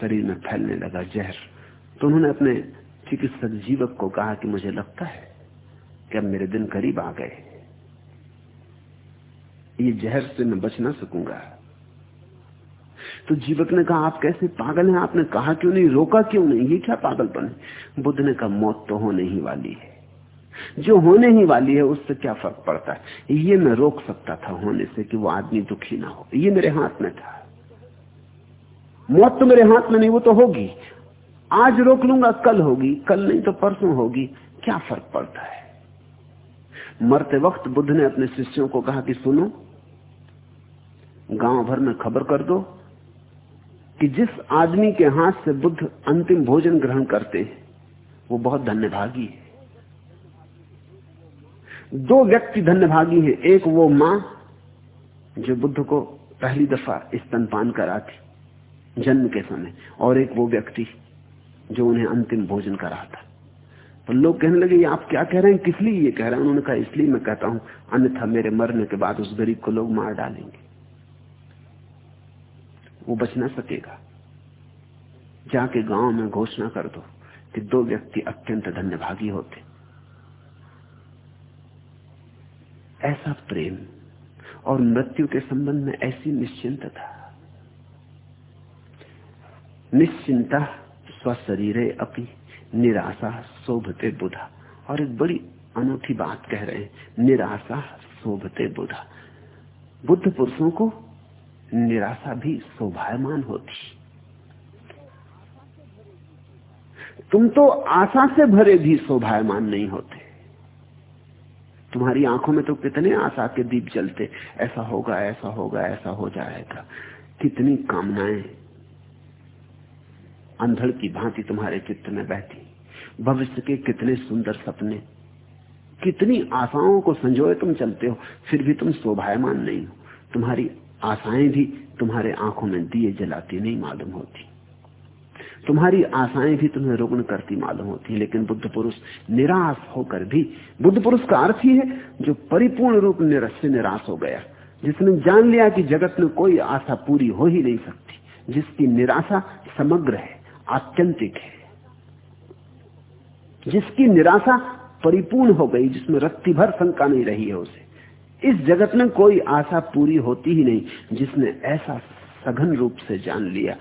शरीर में फैलने लगा जहर। तो उन्होंने अपने चिकित्सक जीवक को कहा कि मुझे लगता है कि अब मेरे दिन करीब आ गए। ये जहर से मैं बच ना सकूँगा। तो जीवक ने कहा, आप कैसे पागल हैं? आपने कहा क्यों नहीं? रोका क्यों नहीं? ये क्या पागलपन है? बुद्ध ने कहा, मौत तो होने ही वाली है। जो होने ही वाली है, उससे क्या फ़र्क पड़ता है? ये मैं रोक सकता था होने से कि वो आदमी दुखी ना हो। ये मेरे हाथ में था। मौत तो मेरे हाथ में नहीं, वो तो होगी। आज रोक लूँगा, कल होगी। कल नहीं तो परसों होगी। क्या फ़र्क पड़ता है? मरते वक्त बुद्ध ने अपने शिष्यों को कहा कि सुनो, गाँव भर में खबर कर दो कि जिस आदमी के हाथ से बुद्ध अंतिम भोजन ग्रहण करते हैं, वो बहुत धन्यभागी है। दो व्यक्ति धन्यभागी हैं। एक वो माँ जो बुद्ध को पहली दफ़ा स्तनपान करा थी जन्म के समय, और एक वो व्यक्ति जो उन्हें अंतिम भोजन करा था तो लोग कहने लगे आप क्या कह रहे हैं? किस लिए ये कह रहे हैं? उन्होंने कहा, इसलिए मैं कहता हूँ, अन्यथा मेरे मरने के बाद उस गरीब को लोग मार डालेंगे। वो बच ना सकेगा। जाके गाँव में घोषणा कर दो कि दो व्यक्ति अत्यंत धन्यभागी होते ऐसा प्रेम और मृत्यु के संबंध में ऐसी निश्चिंतता। निश्चिंता स्वशरीरे अपनी निराशा शोभते बुधा। और एक बड़ी अनूठी बात कह रहे हैं, निराशा शोभते बुधा। बुद्ध पुरुषों को निराशा भी शोभायमान होती। तुम तो आशा से भरे भी शोभायमान नहीं होते। तुम्हारी आँखों में तो कितने आशा के दीप जलते, ऐसा होगा ऐसा होगा, ऐसा हो जाएगा। कितनी कामनाएँ। अंधड़ की भांति तुम्हारे चित्त में बहती। भविष्य के कितने सुंदर सपने। कितनी आशाओं को संजोए तुम चलते हो, फिर भी तुम शोभायमान नहीं हो। तुम्हारी आशाएँ भी तुम्हारे आँखों में दिए जलाती नहीं मालूम होती। तुम्हारी आशाएँ भी तुम्हें रुग्ण करती मालूम होती है, लेकिन बुद्ध पुरुष निराश होकर भी, बुद्ध पुरुष का अर्थ ही है जो परिपूर्ण रूप निरस से निराश हो गया, जिसने जान लिया कि जगत में कोई आशा पूरी हो ही नहीं सकती, जिसकी निराशा समग्र है, आत्यंतिक है। जिसकी निराशा परिपूर्ण हो गई, जिसमें रत्ती भर शंका नहीं रही है उसे, इस जगत में कोई आशा पूरी होती ही नहीं, जिसने ऐसा सघन रूप से जान लिया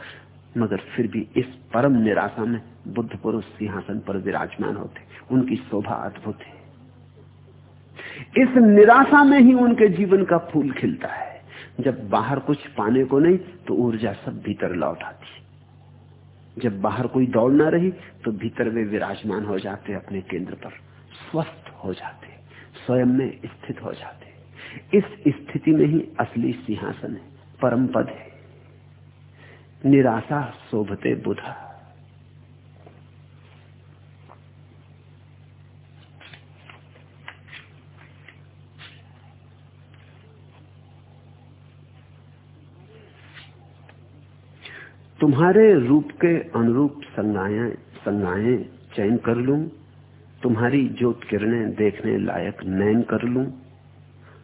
मगर फिर भी इस परम निराशा में बुद्ध पुरुष सिंहासन पर विराजमान होते, उनकी शोभा अद्भुत है। इस निराशा में ही उनके जीवन का फूल खिलता है। जब बाहर कुछ पाने को नहीं तो ऊर्जा सब भीतर लौट आती। जब बाहर कोई दौड़ ना रही तो भीतर वे विराजमान हो जाते, अपने केंद्र पर स्वस्थ हो जाते, स्वयं में स्थित हो जाते। इस स्थिति में ही असली सिंहासन है, परम पद है। निराशा शोभते बुधा। तुम्हारे रूप के अनुरूप संज्ञाएँ संज्ञाएँ चयन कर लूँ, तुम्हारी ज्योत किरणें देखने लायक नयन कर लूँ,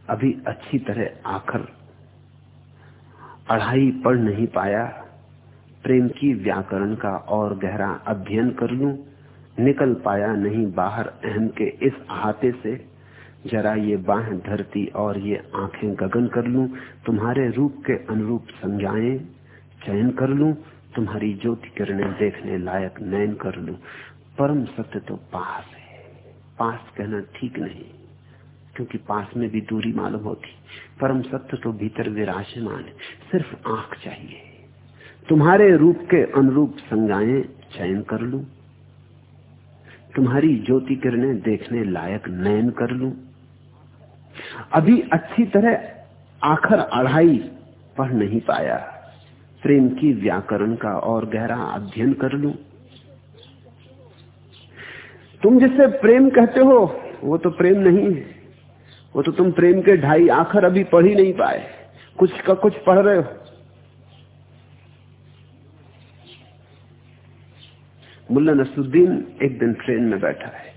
अभी अच्छी तरह आखर, अढ़ाई पढ़ नहीं पाया प्रेम की व्याकरण का और गहरा अध्ययन कर लू। निकल पाया नहीं बाहर अहम के इस अहाते से। जरा ये बाह धरती और ये आँखें गगन कर लू। तुम्हारे रूप के अनुरूप संज्ञाएँ चयन कर लू। तुम्हारी ज्योति किरणें देखने लायक नयन कर लू। परम सत्य तो पास है। पास कहना ठीक नहीं, क्योंकि पास में भी दूरी मालूम होती। परम सत्य तो भीतर विराजमान है। सिर्फ़ आँख चाहिए। तुम्हारे रूप के अनुरूप संज्ञाएँ चयन कर लू। तुम्हारी ज्योति किरणें देखने लायक नयन कर लू। अभी अच्छी तरह आखर अढ़ाई पढ़ नहीं पाया। प्रेम की व्याकरण का और गहरा अध्ययन कर लू। तुम जिससे प्रेम कहते हो, वो तो प्रेम नहीं है। वो तो तुम प्रेम के ढाई आखर अभी पढ़ ही नहीं पाए। कुछ का कुछ पढ़ रहे हो। मुल्ला नसरुद्दीन एक दिन ट्रेन में बैठा है।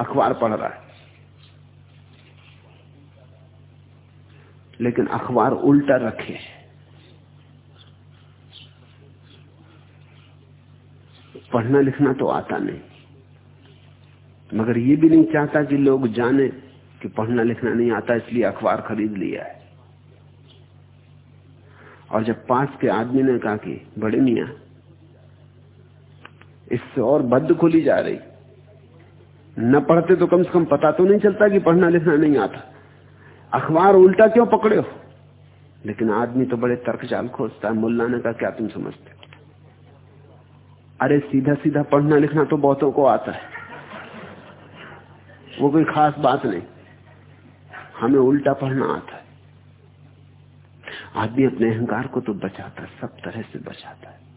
अखबार पढ़ रहा है। लेकिन अखबार उल्टा रखे है। पढ़ना लिखना तो आता नहीं। मगर ये भी नहीं चाहता कि लोग जाने कि पढ़ना लिखना नहीं आता, इसलिए अखबार खरीद लिया है। और जब पास के आदमी ने कहा कि, बड़े मिया इससे और बद्ध खुली जा रही। न पढ़ते तो कम से कम पता तो नहीं चलता कि पढ़ना लिखना नहीं आता। अखबार उल्टा क्यों पकड़े हो? लेकिन आदमी तो बड़े तर्क चाल खोजता है मुल्ला ने कहा क्या तुम समझते अरे सीधा सीधा पढ़ना लिखना तो बहुतों को आता है। वो कोई खास बात नहीं। हमें उल्टा पढ़ना आता है। आदमी अपने अहंकार को तो बचाता है, सब तरह से बचाता है।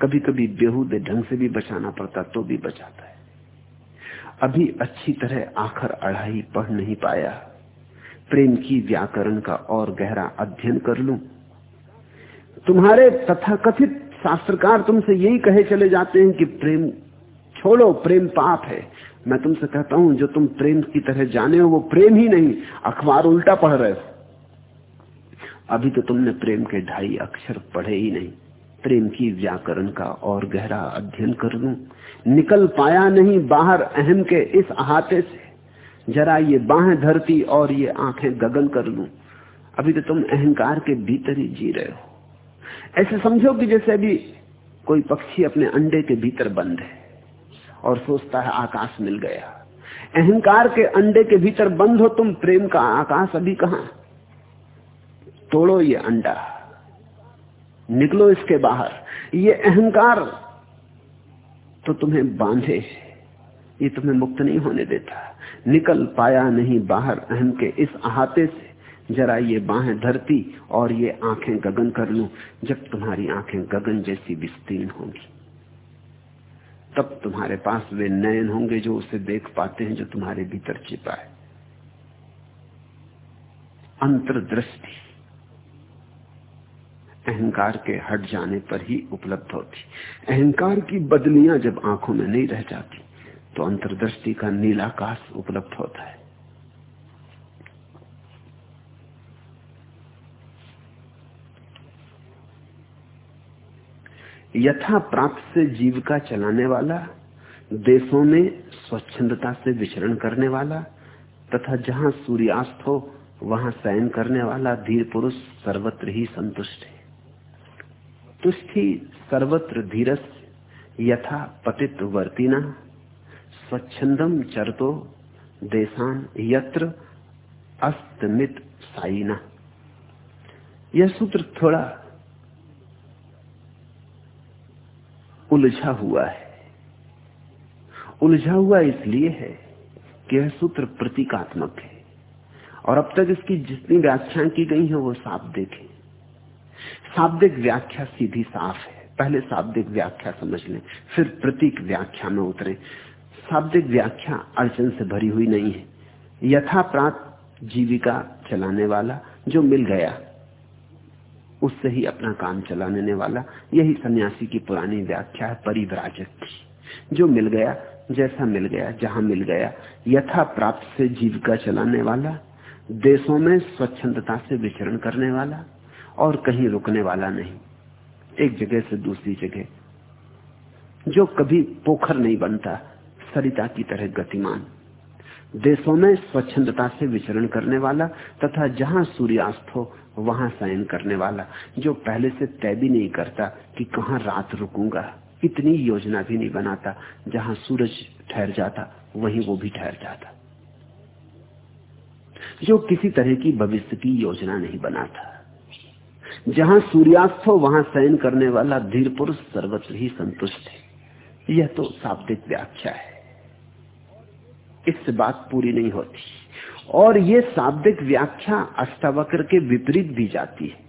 कभी कभी बेहूदे ढंग से भी बचाना पड़ता तो भी बचाता है। अभी अच्छी तरह आखर अढ़ाई पढ़ नहीं पाया। प्रेम की व्याकरण का और गहरा अध्ययन कर लू। तुम्हारे तथाकथित शास्त्रकार तुमसे यही कहे चले जाते हैं कि प्रेम, छोड़ो, प्रेम पाप है। मैं तुमसे कहता हूँ, जो तुम प्रेम की तरह जाने हो, वो प्रेम ही नहीं, अखबार उल्टा पढ़ रहे हो। अभी तो तुमने प्रेम के ढाई अक्षर पढ़े ही नहीं। प्रेम की व्याकरण का और गहरा अध्ययन कर लू। निकल पाया नहीं बाहर अहम के इस अहाते से। जरा ये बाहें धरती और ये आँखें गगन कर लू। अभी तो तुम अहंकार के भीतर ही जी रहे हो। ऐसे समझो कि जैसे अभी कोई पक्षी अपने अंडे के भीतर बंद है और सोचता है आकाश मिल गया। अहंकार के अंडे के भीतर बंद हो तुम, प्रेम का आकाश अभी कहा? तोड़ो ये अंडा। निकलो इसके बाहर। ये अहंकार तो तुम्हें बांधे, ये तुम्हें मुक्त नहीं होने देता। निकल पाया नहीं बाहर अहम के इस अहाते से। जरा ये बाहें धरती और ये आँखें गगन कर लू। जब तुम्हारी आँखें गगन जैसी विस्तीर्ण होंगी, तब तुम्हारे पास वे नयन होंगे जो उसे देख पाते हैं, जो तुम्हारे भीतर छिपा है। अंतर्दृष्टि। अहंकार के हट जाने पर ही उपलब्ध होती। अहंकार की बदलियाँ जब आँखों में नहीं रह जाती तो अंतर्दृष्टि का नीलाकाश उपलब्ध होता है। यथा प्राप्त से जीविका चलाने वाला, देशों में स्वच्छंदता से विचरण करने वाला, तथा जहाँ सूर्यास्त हो, वहाँ शयन करने वाला धीर पुरुष सर्वत्र ही संतुष्ट है। तुष्टि सर्वत्र धीरस, यथा पतित वर्तिना स्वच्छंदम चरतो देशान यत्र अस्तमित साइना यह सूत्र थोड़ा उलझा हुआ है। उलझा हुआ इसलिए है कि यह सूत्र प्रतीकात्मक है। और अब तक इसकी जितनी व्याख्या की गई है, वो साफ़ देखें। शाब्दिक व्याख्या सीधी साफ़ है। पहले शाब्दिक व्याख्या समझ लें, फिर प्रतीक व्याख्या में उतरे। शाब्दिक व्याख्या अड़चन से भरी हुई नहीं है। यथा प्राप्त जीविका चलाने वाला जो मिल गया, उससे ही अपना काम चलाने वाला, यही सन्यासी की पुरानी व्याख्या है, परिव्राजक की। जो मिल गया, जैसा मिल गया, जहाँ मिल गया यथा प्राप्त से जीविका चलाने वाला, देशों में स्वच्छंदता से विचरण करने वाला और कहीं रुकने वाला नहीं। एक जगह से दूसरी जगह। जो कभी पोखर नहीं बनता, सरिता की तरह गतिमान। देशों में स्वच्छंदता से विचरण करने वाला तथा जहाँ सूर्यास्त हो, वहाँ शयन करने वाला, जो पहले से तय भी नहीं करता कि कहाँ रात रुकूँगा, इतनी योजना भी नहीं बनाता, जहाँ सूरज ठहर जाता, वहीं वो भी ठहर जाता। जो किसी तरह की भविष्य की योजना नहीं बनाता। जहाँ सूर्यास्त हो, वहाँ शयन करने वाला धीर पुरुष सर्वत्र ही संतुष्ट है। यह तो शाब्दिक व्याख्या है। इससे बात पूरी नहीं होती। और ये शाब्दिक व्याख्या अष्टावक्र के विपरीत भी जाती है।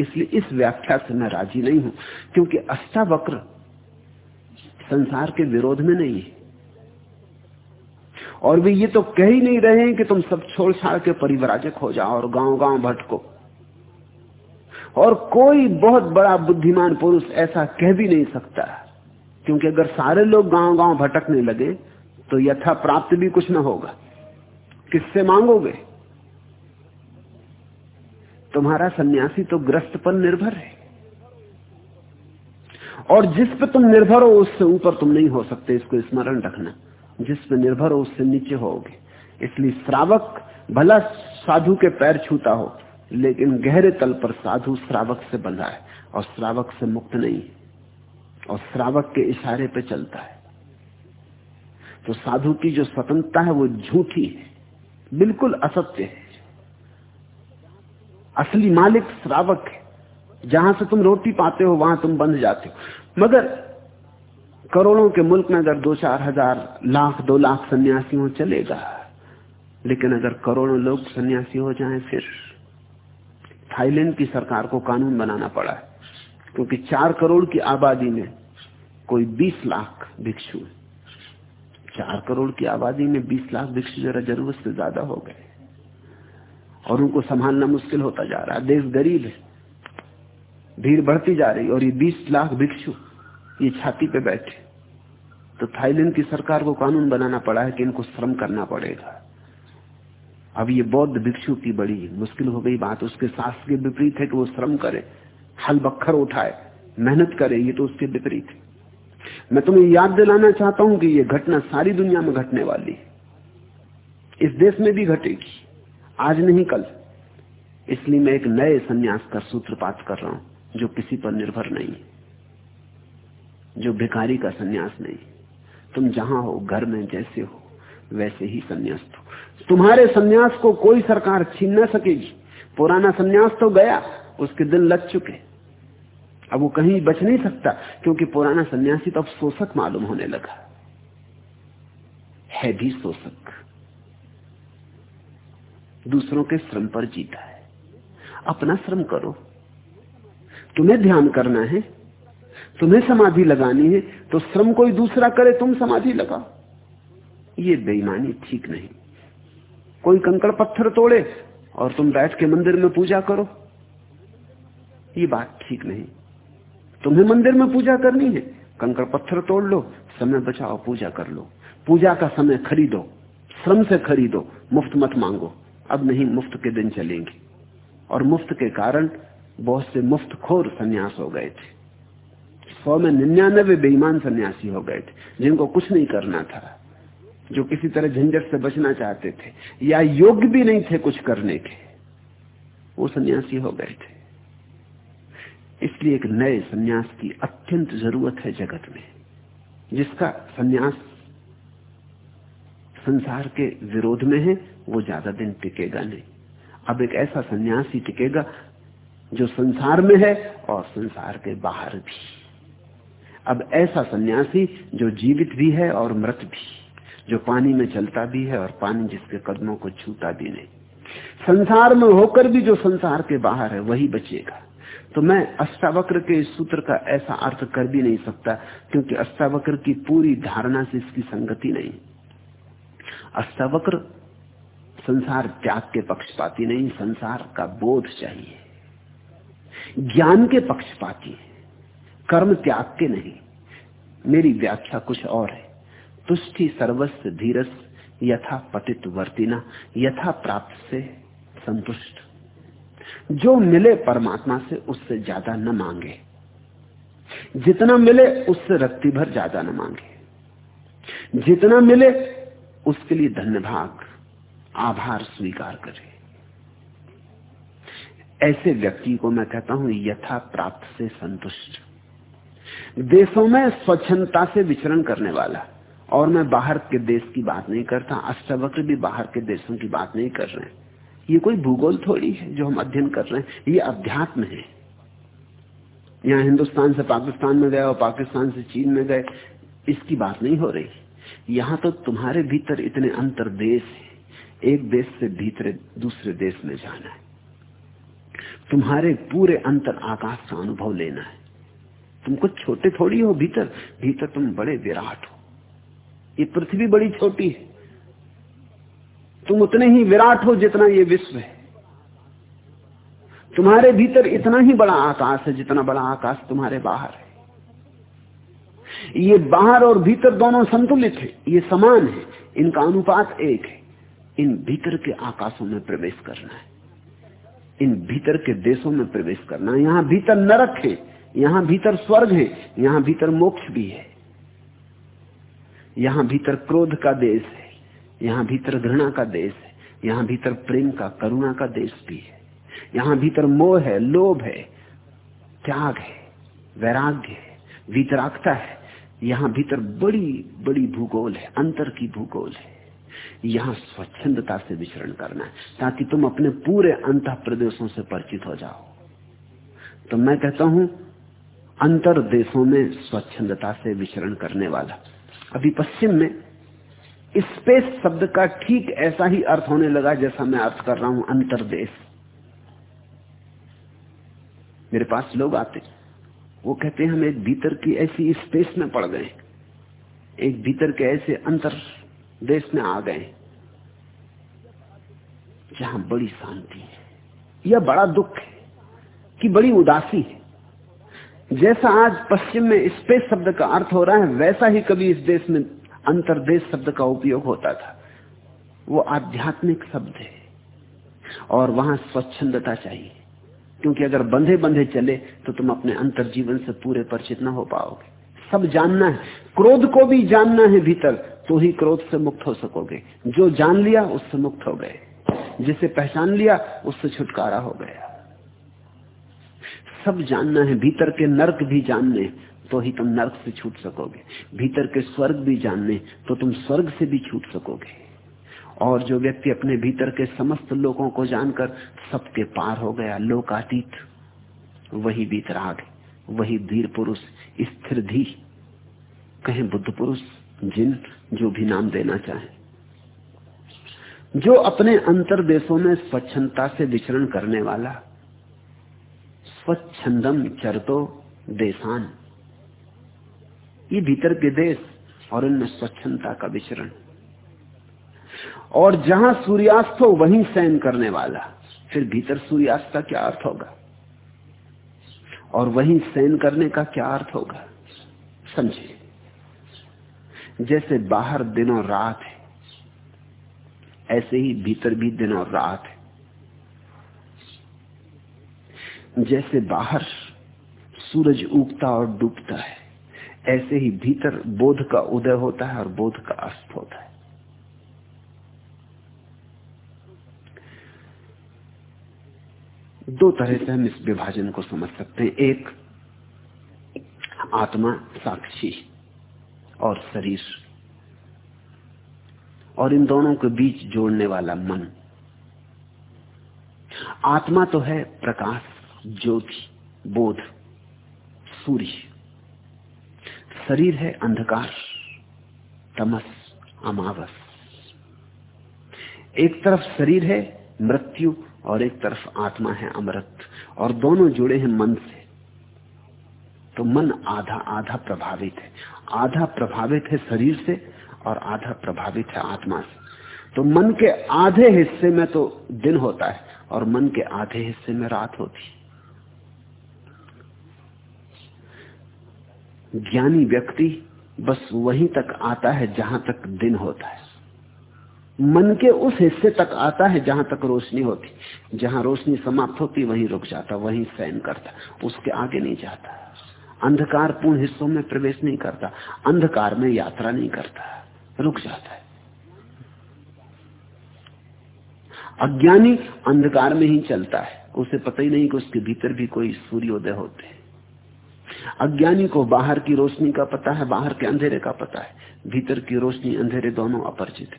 इसलिए इस व्याख्या से मैं राज़ी नहीं हूँ, क्योंकि अष्टावक्र संसार के विरोध में नहीं है। और वे ये तो कह ही नहीं रहे हैं कि तुम सब छोड़ छाड़ के परिवराजक हो जाओ और गाँव गाँव भटको। और कोई बहुत बड़ा बुद्धिमान पुरुष ऐसा कह भी नहीं सकता। क्योंकि अगर सारे लोग गाँव गाँव भटकने लगे तो यथा प्राप्त भी कुछ ना होगा। किससे मांगोगे? तुम्हारा सन्यासी तो ग्रस्त पर निर्भर है। और जिस पर तुम निर्भर हो, उससे ऊपर तुम नहीं हो सकते, इसको स्मरण रखना। जिस पर निर्भर हो, उससे नीचे होगे। इसलिए श्रावक भला साधु के पैर छूता हो। लेकिन गहरे तल पर साधु श्रावक से बंधा है और श्रावक से मुक्त नहीं और श्रावक के इशारे पे चलता है। तो साधु की जो स्वतंत्रता है वो झूठी है, बिल्कुल असत्य है। असली मालिक श्रावक है। जहाँ से तुम रोटी पाते हो, वहाँ तुम बंध जाते हो। मगर करोड़ों के मुल्क में अगर दो चार हज़ार लाख, दो लाख सन्यासी हो चलेगा, लेकिन अगर करोड़ों लोग सन्यासी हो जाएँ फिर थाईलैंड की सरकार को कानून बनाना पड़ा है, क्योंकि चार करोड़ की आबादी में कोई बीस लाख भिक्षु चार करोड़ की आबादी में बीस लाख भिक्षु जरा ज़रूरत से ज़्यादा हो गए और उनको संभालना मुश्किल होता जा रहा है। देश गरीब है, भीड़ बढ़ती जा रही और ये बीस लाख भिक्षु ये छाती पे बैठे। तो थाईलैंड की सरकार को कानून बनाना पड़ा है कि इनको श्रम करना पड़ेगा। अब ये बौद्ध भिक्षु की बड़ी मुश्किल हो गई बात, उसके शास्त्र के विपरीत है कि वो श्रम करे, हल बखर उठाए, मेहनत करे, ये तो उसके विपरीत है। मैं तुम्हें याद दिलाना चाहता हूँ कि ये घटना सारी दुनिया में घटने वाली है। इस देश में भी घटेगी, आज नहीं कल। इसलिए मैं एक नए संन्यास का सूत्रपात कर रहा हूँ, जो किसी पर निर्भर नहीं जो भिखारी का संन्यास नहीं तुम जहाँ हो, घर में जैसे हो, वैसे ही सन्यास हो तुम्हारे सन्यास को कोई सरकार छीन न सकेगी। पुराना सन्यास तो गया, उसके दिन लग चुके। अब वो कहीं बच नहीं सकता, क्योंकि पुराना सन्यासी तो अब शोषक मालूम होने लगा। है भी शोषक। दूसरों के श्रम पर जीता है। अपना श्रम करो। तुम्हें ध्यान करना है, तुम्हें समाधि लगानी है तो श्रम कोई दूसरा करे, तुम समाधि लगाओ। ये बेईमानी ठीक नहीं। कोई कंकड़ पत्थर तोड़े और तुम बैठ के मंदिर में पूजा करो। ये बात ठीक नहीं। तुम्हें मंदिर में पूजा करनी है। कंकड़ पत्थर तोड़ लो, समय बचाओ, पूजा कर लो। पूजा का समय खरीदो, श्रम से खरीदो, मुफ़्त मत मांगो। अब नहीं, मुफ़्त के दिन चलेंगे। और मुफ़्त के कारण बहुत से मुफ़्त खोर संन्यास हो गए थे। सौ में निन्यानवे बेईमान सन्यासी हो गए थे, जिनको कुछ नहीं करना था। जो किसी तरह झंझट से बचना चाहते थे, या योग्य भी नहीं थे कुछ करने के, वो सन्यासी हो गए थे। इसलिए एक नए सन्यास की अत्यंत ज़रूरत है जगत में, जिसका सन्यास संसार के विरोध में है, वो ज़्यादा दिन टिकेगा नहीं। अब एक ऐसा सन्यास ही टिकेगा जो संसार में है और संसार के बाहर भी। अब ऐसा सन्यासी जो जीवित भी है और मृत भी। जो पानी में चलता भी है और पानी जिसके कदमों को छूता भी नहीं। संसार में होकर भी जो संसार के बाहर है, वही बचेगा। तो मैं अष्टावक्र के सूत्र का ऐसा अर्थ कर भी नहीं सकता, क्योंकि अष्टावक्र की पूरी धारणा से इसकी संगति नहीं। अष्टावक्र संसार त्याग के पक्षपाती नहीं, संसार का बोध चाहिए। ज्ञान के पक्षपाती कर्म त्याग के नहीं। मेरी व्याख्या कुछ और है। तुष्टि सर्वस्व धीरस यथा पतित वर्तिना, यथा प्राप्त से संतुष्ट। जो मिले परमात्मा से उससे ज़्यादा न मांगे। जितना मिले उससे रत्ती भर ज़्यादा न मांगे। जितना मिले उसके लिए धन्यभाग, आभार स्वीकार करे। ऐसे व्यक्ति को मैं कहता हूँ, यथा प्राप्त से संतुष्ट। देशों में स्वच्छंदता से विचरण करने वाला और मैं बाहर के देश की बात नहीं करता, अष्टवक्र भी बाहर के देशों की बात नहीं कर रहे हैं। ये कोई भूगोल थोड़ी है जो हम अध्ययन कर रहे हैं, ये अध्यात्म है। यहाँ हिंदुस्तान से पाकिस्तान में गए और पाकिस्तान से चीन में गए, इसकी बात नहीं हो रही। यहाँ तो तुम्हारे भीतर इतने अंतर देश है, एक देश से भीतर, दूसरे देश में जाना है। तुम्हारे पूरे अंतर आकाश का अनुभव लेना है। तुम कुछ छोटे थोड़ी हो भीतर भीतर तुम बड़े विराट हो। ये पृथ्वी बड़ी छोटी है। तुम उतने ही विराट हो जितना ये विश्व है। तुम्हारे भीतर इतना ही बड़ा आकाश है जितना बड़ा आकाश तुम्हारे बाहर है। ये बाहर और भीतर दोनों संतुलित है। ये समान है। इनका अनुपात एक है। इन भीतर के आकाशों में प्रवेश करना है। इन भीतर के देशों में प्रवेश करना है। यहाँ भीतर नरक है। यहाँ भीतर स्वर्ग है। यहाँ भीतर मोक्ष भी है। यहाँ भीतर क्रोध का देश है, यहाँ भीतर घृणा का देश है, यहाँ भीतर प्रेम का, करुणा का देश भी है। यहाँ भीतर मोह है, लोभ है, त्याग है, वैराग्य है, वितरागता है। यहाँ भीतर बड़ी बड़ी भूगोल है, अंतर की भूगोल है। यहाँ स्वच्छंदता से विचरण करना है, ताकि तुम अपने पूरे अंत प्रदेशों से परिचित हो जाओ। तो मैं कहता हूँ अंतर देशों में स्वच्छंदता से विचरण करने वाला अभी पश्चिम में स्पेस शब्द का ठीक ऐसा ही अर्थ होने लगा जैसा मैं अर्थ कर रहा हूँ, अंतरदेश। मेरे पास लोग आते वो कहते हैं, हम एक भीतर की ऐसी स्पेस में पड़ गए एक भीतर के ऐसे अंतर देश में आ गए जहाँ बड़ी शांति है। या बड़ा दुख है कि बड़ी उदासी है। जैसा आज पश्चिम में स्पेस शब्द का अर्थ हो रहा है, वैसा ही कभी इस देश में अंतरदेश शब्द का उपयोग होता था। वो आध्यात्मिक शब्द है। और वहाँ स्वच्छंदता चाहिए। क्योंकि अगर बंधे बंधे चले तो तुम अपने अंतर जीवन से पूरे परिचित ना हो पाओगे। सब जानना है। क्रोध को भी जानना है भीतर तो ही क्रोध से मुक्त हो सकोगे। जो जान लिया, उससे मुक्त हो गए। जिसे पहचान लिया, उससे छुटकारा हो गया। सब जानना है, भीतर के नर्क भी जानने तो ही तुम नर्क से छूट सकोगे। भीतर के स्वर्ग भी जानने तो तुम स्वर्ग से भी छूट सकोगे। और जो व्यक्ति अपने भीतर के समस्त लोगों को जानकर सबके पार हो गया, लोकातीत, वही बीतराग वही धीर पुरुष, स्थिर धी, कहें बुद्ध पुरुष, जिन जो भी नाम देना चाहे। जो अपने अंतर देशों में स्वच्छता से विचरण करने वाला स्वच्छंदम चरतो देशान। ये भीतर के देश और इनमें स्वच्छंदता का विचरण। और जहाँ सूर्यास्त हो, वहीं सैन करने वाला। फिर भीतर सूर्यास्त का क्या अर्थ होगा? और वहीं सैन करने का क्या अर्थ होगा? समझे जैसे बाहर दिन और रात है, ऐसे ही भीतर भी दिन और रात है। जैसे बाहर सूरज उगता और डूबता है, ऐसे ही भीतर बोध का उदय होता है और बोध का अस्त होता है। दो तरह से हम इस विभाजन को समझ सकते हैं। एक, आत्मा साक्षी और शरीर। और इन दोनों के बीच जोड़ने वाला मन। आत्मा तो है प्रकाश ज्योति, बोध, सूर्य। शरीर है अंधकार, तमस, अमावस। एक तरफ़ शरीर है मृत्यु और एक तरफ़ आत्मा है अमृत, और दोनों जुड़े हैं मन से। तो मन आधा आधा प्रभावित है। आधा प्रभावित है शरीर से और आधा प्रभावित है आत्मा से। तो मन के आधे हिस्से में तो दिन होता है और मन के आधे हिस्से में रात होती ज्ञानी व्यक्ति बस वहीं तक आता है जहाँ तक दिन होता है। मन के उस हिस्से तक आता है जहाँ तक रोशनी होती। जहाँ रोशनी समाप्त होती, वहीं रुक जाता, वहीं सहन करता, उसके आगे नहीं जाता। अंधकार पूर्ण हिस्सों में प्रवेश नहीं करता, अंधकार में यात्रा नहीं करता, रुक जाता है। अज्ञानी अंधकार में ही चलता है, उसे पता ही नहीं कि उसके भीतर भी कोई सूर्योदय होते। हैं अज्ञानी को बाहर की रोशनी का पता है, बाहर के अंधेरे का पता है। भीतर की रोशनी, अंधेरे दोनों अपरिचित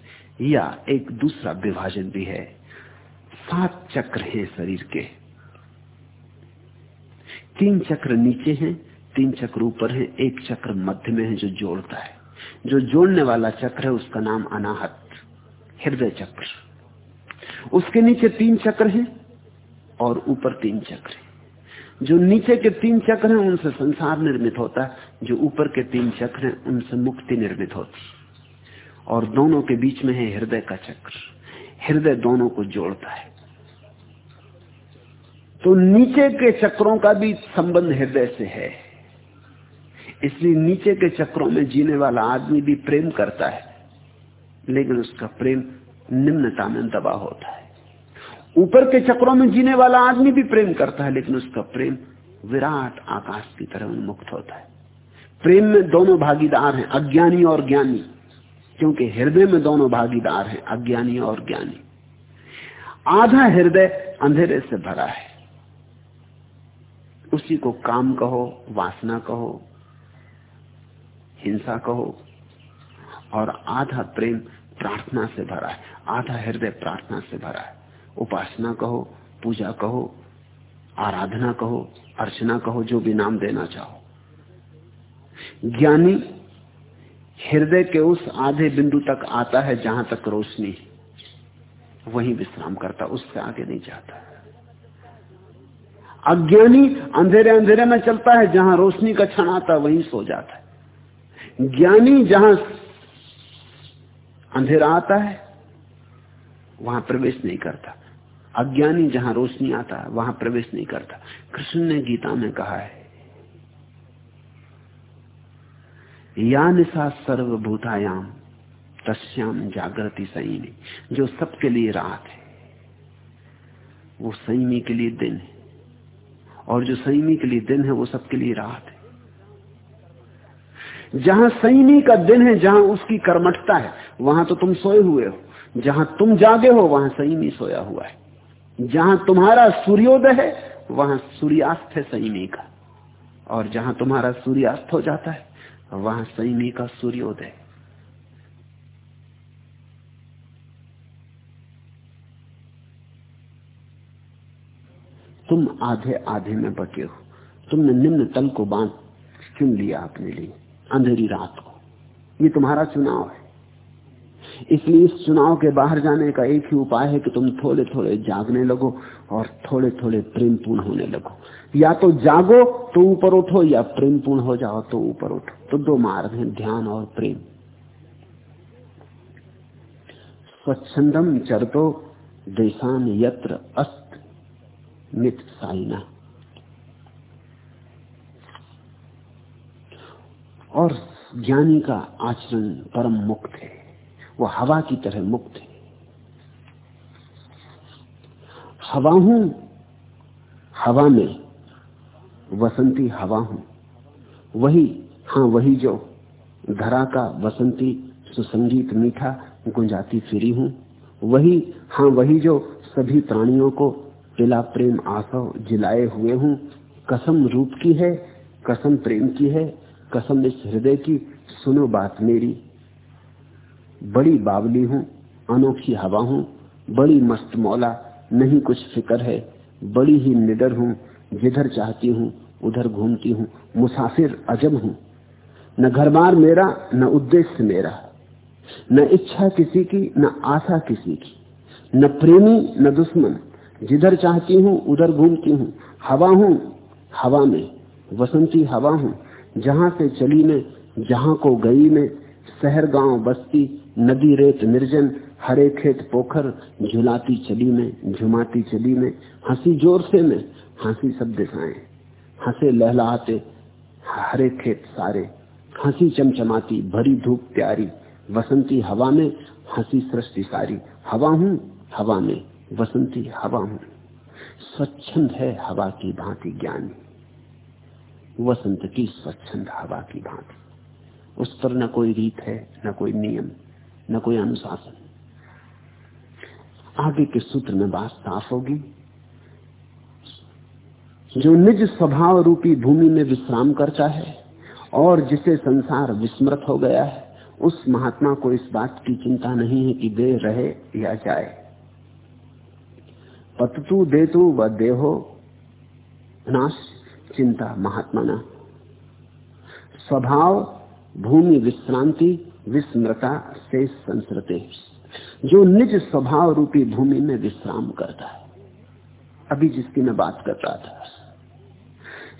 या एक दूसरा विभाजन भी है। सात चक्र हैं शरीर के। तीन चक्र नीचे हैं, तीन चक्र ऊपर हैं, एक चक्र मध्य में है जो जोड़ता है। जो जोड़ने वाला चक्र है, उसका नाम अनाहत, हृदय चक्र। उसके नीचे तीन चक्र हैं और ऊपर तीन चक्र जो नीचे के तीन चक्र हैं, उनसे संसार निर्मित होता है। जो ऊपर के तीन चक्र हैं, उनसे मुक्ति निर्मित होती और दोनों के बीच में है हृदय का चक्र। हृदय दोनों को जोड़ता है। तो नीचे के चक्रों का भी संबंध हृदय से है। इसलिए नीचे के चक्रों में जीने वाला आदमी भी प्रेम करता है, लेकिन उसका प्रेम निम्नता में दबा होता है। ऊपर के चक्रों में जीने वाला आदमी भी प्रेम करता है, लेकिन उसका प्रेम विराट आकाश की तरह उन्मुक्त होता है। प्रेम में दोनों भागीदार हैं, अज्ञानी और ज्ञानी, क्योंकि हृदय में दोनों भागीदार हैं, अज्ञानी और ज्ञानी। आधा हृदय अंधेरे से भरा है। उसी को काम कहो, वासना कहो, हिंसा कहो, और आधा प्रेम प्रार्थना से भरा है, आधा हृदय प्रार्थना से भरा है। उपासना कहो, पूजा कहो, आराधना कहो, अर्चना कहो, जो भी नाम देना चाहो। ज्ञानी हृदय के उस आधे बिंदु तक आता है जहाँ तक रोशनी वहीं विश्राम करता, उससे आगे नहीं जाता। अज्ञानी अंधेरे अंधेरे में चलता है, जहाँ रोशनी का क्षण आता है वहीं सो जाता है। ज्ञानी जहाँ अंधेरा आता है वहाँ प्रवेश नहीं करता। अज्ञानी जहाँ रोशनी आता है, वहाँ प्रवेश नहीं करता। कृष्ण ने गीता में कहा है या निशा सर्वभूतायाम, तस्याम जागृति संयमी। जो सबके लिए रात है, वो संयमी के लिए दिन है। और जो संयमी के लिए दिन है, वो सबके लिए रात है। जहाँ संयमी का दिन है, जहाँ उसकी कर्मठता है, वहाँ तो तुम सोए हुए हो। जहाँ तुम जागे हो, वहाँ संयमी सोया हुआ है। जहाँ तुम्हारा सूर्योदय है, वहाँ सूर्यास्त है संयमी का। और जहाँ तुम्हारा सूर्यास्त हो जाता है, वहाँ संयमी का सूर्योदय। तुम आधे आधे में बटे हो। तुमने निम्न तल को बाँध, चुन लिया अपने लिए, अंधेरी रात को। ये तुम्हारा चुनाव है। इसलिए इस चुनाव के बाहर जाने का एक ही उपाय है कि तुम थोड़े थोड़े जागने लगो और थोड़े थोड़े प्रेमपूर्ण होने लगो। या तो जागो तो ऊपर उठो या प्रेमपूर्ण हो जाओ तो ऊपर उठो। तो दो मार्ग हैं, ध्यान और प्रेम। स्वच्छंदम चरतो देशान यत्र अस्त मित साइना। और ज्ञानी का आचरण परम मुक्त है। वो हवा की तरह मुक्त है। हवा हूँ, हवा में वसंती हवा हूँ। वही हाँ वही जो धरा का वसंती सुसंगीत मीठा गुंजाती फिरी हूँ, वही हाँ वही जो सभी प्राणियों को पिला प्रेम आसव जिलाए हुए हूँ, कसम रूप की है, कसम प्रेम की है, कसम इस हृदय की, सुनो बात मेरी। बड़ी बावली हूँ, अनोखी हवा हूँ, बड़ी मस्त मौला, नहीं कुछ फ़िक्र है। बड़ी ही निडर हूँ, जिधर चाहती हूँ, उधर घूमती हूँ, मुसाफिर अजब हूँ। न घर बार मेरा, न उद्देश्य मेरा, न इच्छा किसी की, न आशा किसी की। न प्रेमी, न दुश्मन, जिधर चाहती हूँ, उधर घूमती हूँ। हवा हूँ, हवा में, वसंती हवा हूँ। जहाँ से चली में, जहाँ को गई में, शहर गाँव बस्ती नदी रेत निर्जन, हरे खेत पोखर, झुलाती चली में, झुमाती चली में, हँसी ज़ोर से में, हँसी सब दिशाएँ हंसे लहलाते, हरे खेत सारे, हँसी चमचमाती, भरी धूप प्यारी, वसंती हवा में, हँसी सृष्टि सारी। हवा हूँ, हवा में, वसंती हवा हूँ। स्वच्छंद है हवा की भांति ज्ञानी। वसंत की स्वच्छंद हवा की भांति। उस पर न कोई रीत है, न कोई नियम। न कोई अनुशासन। आगे के सूत्र में बात साफ़ होगी। जो निज स्वभाव रूपी भूमि में विश्राम करता है और जिसे संसार विस्मृत हो गया है, उस महात्मा को इस बात की चिंता नहीं है कि दे रहे या जाए। पततु देतु व देहो नाश, चिंता महात्मा ना। स्वभाव, भूमि विश्रांति, विस्मृता से संसरते जो निज स्वभाव रूपी भूमि में विश्राम करता है। अभी जिसकी मैं बात कर रहा था।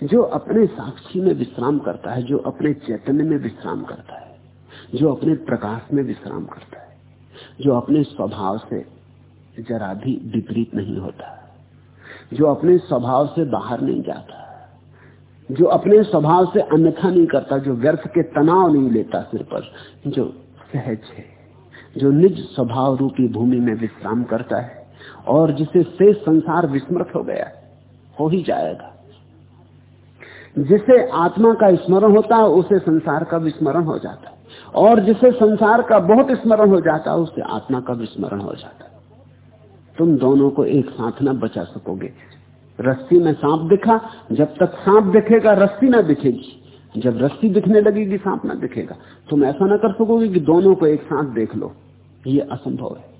जो अपने साक्षी में विश्राम करता है, जो अपने चैतन्य में विश्राम करता है, जो अपने प्रकाश में विश्राम करता है, जो अपने स्वभाव से जरा भी विपरीत नहीं होता, जो अपने स्वभाव से बाहर नहीं जाता, जो अपने स्वभाव से अन्यथा नहीं करता, जो व्यर्थ के तनाव नहीं लेता सिर पर, जो सहज है, जो निज स्वभाव रूपी भूमि में विश्राम करता है और जिसे शेष संसार विस्मृत हो गया हो, ही जाएगा। जिसे आत्मा का स्मरण होता है उसे संसार का विस्मरण हो जाता है। और जिसे संसार का बहुत स्मरण हो जाता है उसे आत्मा का विस्मरण हो जाता है। तुम दोनों को एक साथ न बचा सकोगे। रस्सी में सांप दिखा, जब तक सांप दिखेगा, रस्सी ना दिखेगी। जब रस्सी दिखने लगेगी, सांप ना दिखेगा। तुम ऐसा ना कर सकोगे कि दोनों को एक साथ देख लो। ये असंभव है।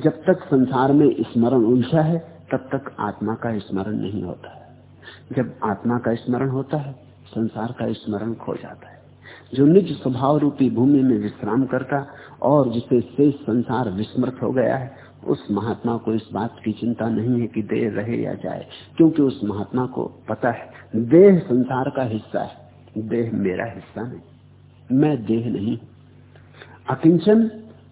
जब तक संसार में स्मरण उलझा है, तब तक आत्मा का स्मरण नहीं होता है। जब आत्मा का स्मरण होता है, संसार का स्मरण खो जाता है। जो निज स्वभाव रूपी भूमि में विश्राम करता और जिसे शेष संसार विस्मृत हो गया है, उस महात्मा को इस बात की चिंता नहीं है कि देह रहे या जाए, क्योंकि उस महात्मा को पता है देह संसार का हिस्सा है। देह मेरा हिस्सा नहीं। मैं देह नहीं। अकिंचन,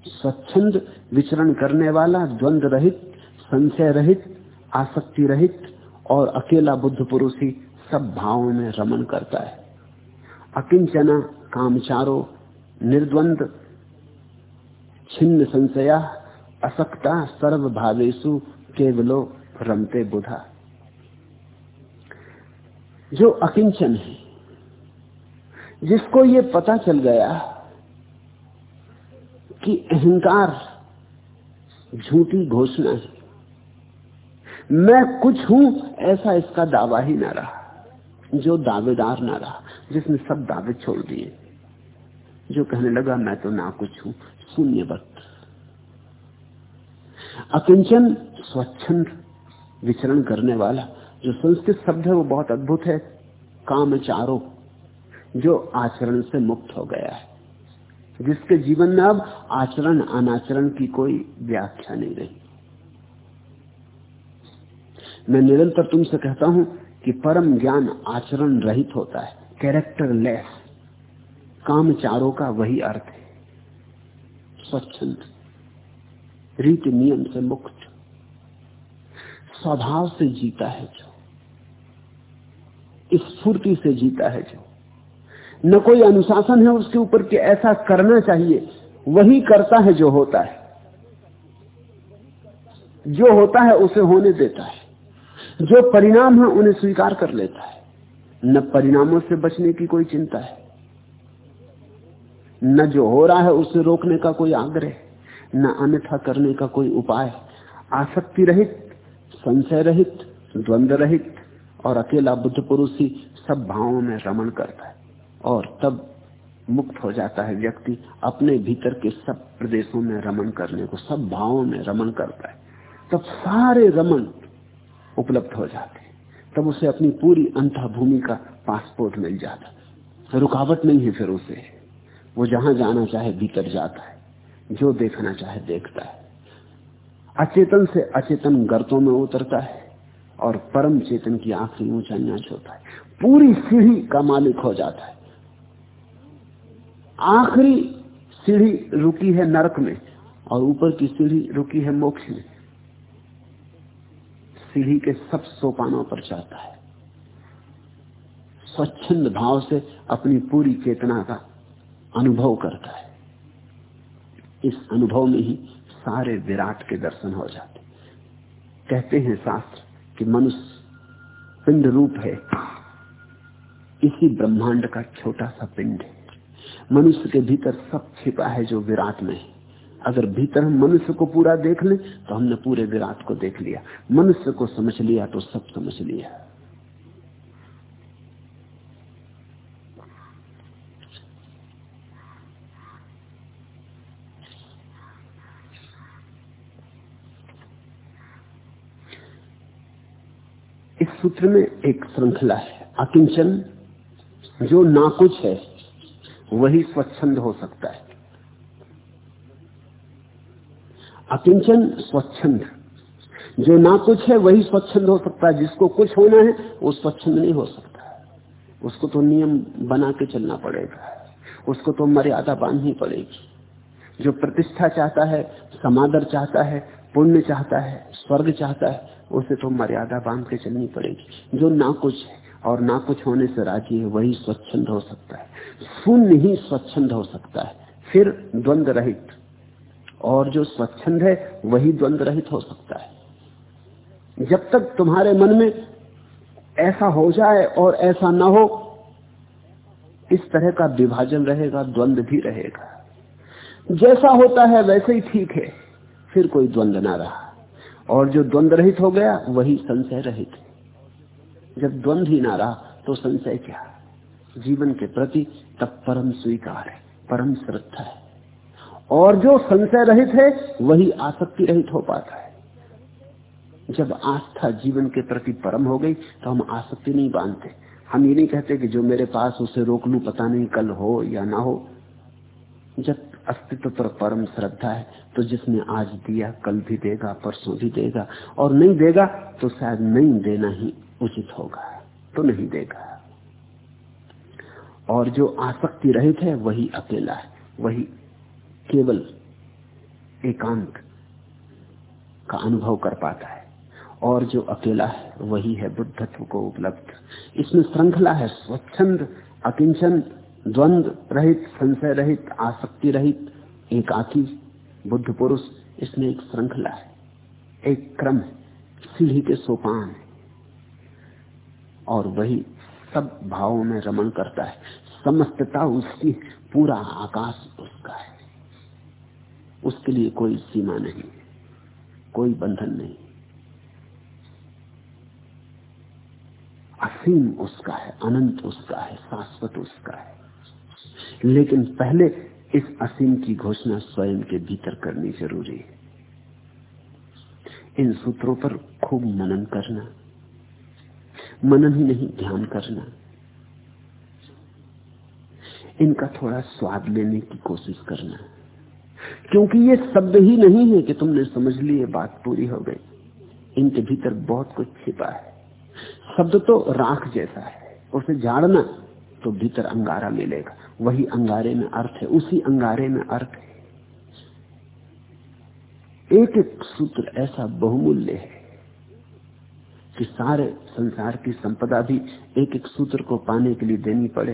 स्वच्छंद, विचरण करने वाला, द्वंद रहित, संशय रहित, आसक्ति रहित और अकेला बुद्ध पुरुष ही सब भावों में रमन करता है। अकिंचना, कामचारो, निर्द्वंद, छिन्न संशया, असक्ता सर्व भावेशु केवलो रमते बुधा। जो अकिंचन है, जिसको ये पता चल गया कि अहंकार झूठी घोषणा है। मैं कुछ हूँ, ऐसा इसका दावा ही ना रहा, जो दावेदार ना रहा, जिसने सब दावे छोड़ दिए। जो कहने लगा, मैं तो ना कुछ हूँ, शून्य वक्त। अकिंचन स्वच्छंद विचरण करने वाला जो संस्कृत शब्द है वो बहुत अद्भुत है। काम चारो, जो आचरण से मुक्त हो गया है। जिसके जीवन में अब आचरण, अनाचरण की कोई व्याख्या नहीं रही। मैं निरंतर तुमसे कहता हूँ कि परम ज्ञान आचरण रहित होता है कैरेक्टर लेस काम चारों का वही अर्थ है। स्वच्छंद, रीति नियम से मुक्त। स्वभाव से जीता है जो। स्फूर्ति से जीता है जो। न कोई अनुशासन है उसके ऊपर कि ऐसा करना चाहिए, वही करता है जो होता है। जो होता है उसे होने देता है। जो परिणाम है उन्हें स्वीकार कर लेता है। न परिणामों से बचने की कोई चिंता है। न जो हो रहा है उसे रोकने का कोई आग्रह न अन्यथा करने का कोई उपाय आसक्ति रहित, संशय रहित, द्वंद्व रहित और अकेला बुद्ध पुरुष ही सब भावों में रमण करता है और तब मुक्त हो जाता है व्यक्ति अपने भीतर के सब प्रदेशों में रमन करने को, सब भावों में रमन करता है। तब सारे रमन उपलब्ध हो जाते हैं। तब उसे अपनी पूरी अंत भूमि का पासपोर्ट मिल जाता रुकावट नहीं है फिर उसे। वो जहाँ जाना चाहे भीतर जाता है। जो देखना चाहे देखता है। अचेतन से अचेतन गर्तों में उतरता है। और परम चेतन की आखिरी ऊंचाइयाँ छूता है। पूरी सीढ़ी का मालिक हो जाता है। आखिरी सीढ़ी रुकी है नरक में और ऊपर की सीढ़ी रुकी है मोक्ष में। सीढ़ी के सब सोपानों पर जाता है। स्वच्छंद भाव से अपनी पूरी चेतना का अनुभव करता है। इस अनुभव में ही सारे विराट के दर्शन हो जाते। कहते हैं शास्त्र कि मनुष्य पिंड रूप है। इसी ब्रह्मांड का छोटा सा पिंड है। मनुष्य के भीतर सब छिपा है जो विराट में है। अगर भीतर हम मनुष्य को पूरा देख ले तो हमने पूरे विराट को देख लिया। मनुष्य को समझ लिया तो सब समझ लिया इस सूत्र में एक श्रृंखला है। अकिंचन, जो ना कुछ है, वही स्वच्छंद हो सकता है। अकिंचन स्वच्छंद, जो ना कुछ है, वही स्वच्छंद हो सकता है। जिसको कुछ होना है, वो स्वच्छंद नहीं हो सकता। उसको तो नियम बना के चलना पड़ेगा। उसको तो मर्यादा बांधनी पड़ेगी। जो प्रतिष्ठा चाहता है, समादर चाहता है, पुण्य चाहता है, स्वर्ग चाहता है उसे तो मर्यादा बाँध के चलनी पड़ेगी। जो ना कुछ है और ना कुछ होने से राज़ी है, वही स्वच्छंद हो सकता है। शून्य ही स्वच्छंद हो सकता है, फिर द्वंद रहित और जो स्वच्छंद है, वही द्वंद रहित हो सकता है। जब तक तुम्हारे मन में ऐसा हो जाए और ऐसा ना हो, इस तरह का विभाजन रहेगा द्वंद भी रहेगा। जैसा होता है, वैसे ही ठीक है। फिर कोई द्वंद ना रहा। और जो द्वंद रहित हो गया, वही संशय रहित। जब द्वंद ही ना रहा तो संशय क्या? जीवन के प्रति तब परम स्वीकार है, परम श्रद्धा है। और जो संशय रहित है, वही आसक्ति रहित हो पाता है। जब आस्था जीवन के प्रति परम हो गई तो हम आसक्ति नहीं बांधते। हम ये नहीं कहते कि जो मेरे पास, उसे रोक लू पता नहीं कल हो या ना हो। जब अस्तित्व पर परम श्रद्धा है तो जिसने आज दिया, कल भी देगा, परसों भी देगा, और नहीं देगा तो शायद नहीं देना ही उचित होगा तो नहीं देगा। और जो आसक्ति रहित है, वही अकेला है, वही केवल एकांत का अनुभव कर पाता है। और जो अकेला है, वही है बुद्धत्व को उपलब्ध। इसमें श्रृंखला है, स्वच्छंद, अकिंचन द्वंद रहित संशय रहित आसक्ति रहित एकाकी बुद्ध पुरुष इसमें एक श्रृंखला है, एक क्रम है, सीढ़ी के सोपान है। और वही सब भावों में रमन करता है। समस्तता उसकी, पूरा आकाश उसका है। उसके लिए कोई सीमा नहीं, कोई बंधन नहीं। असीम उसका है, अनंत उसका है, शाश्वत उसका है। लेकिन पहले इस असीम की घोषणा स्वयं के भीतर करनी ज़रूरी है। इन सूत्रों पर खूब मनन करना, मनन ही नहीं, ध्यान करना। इनका थोड़ा स्वाद लेने की कोशिश करना, क्योंकि ये शब्द ही नहीं है कि तुमने समझ लिए बात पूरी हो गई। इनके भीतर बहुत कुछ छिपा है। शब्द तो राख जैसा है, उसे झाड़ना तो भीतर अंगारा मिलेगा। वही अंगारे में अर्थ है, उसी अंगारे में अर्थ है। एक एक सूत्र ऐसा बहुमूल्य है कि सारे संसार की संपदा भी एक एक सूत्र को पाने के लिए देनी पड़े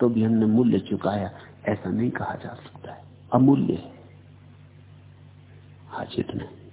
तो भी हमने मूल्य चुकाया, ऐसा नहीं कहा जा सकता है। अमूल्य है। आज इतना।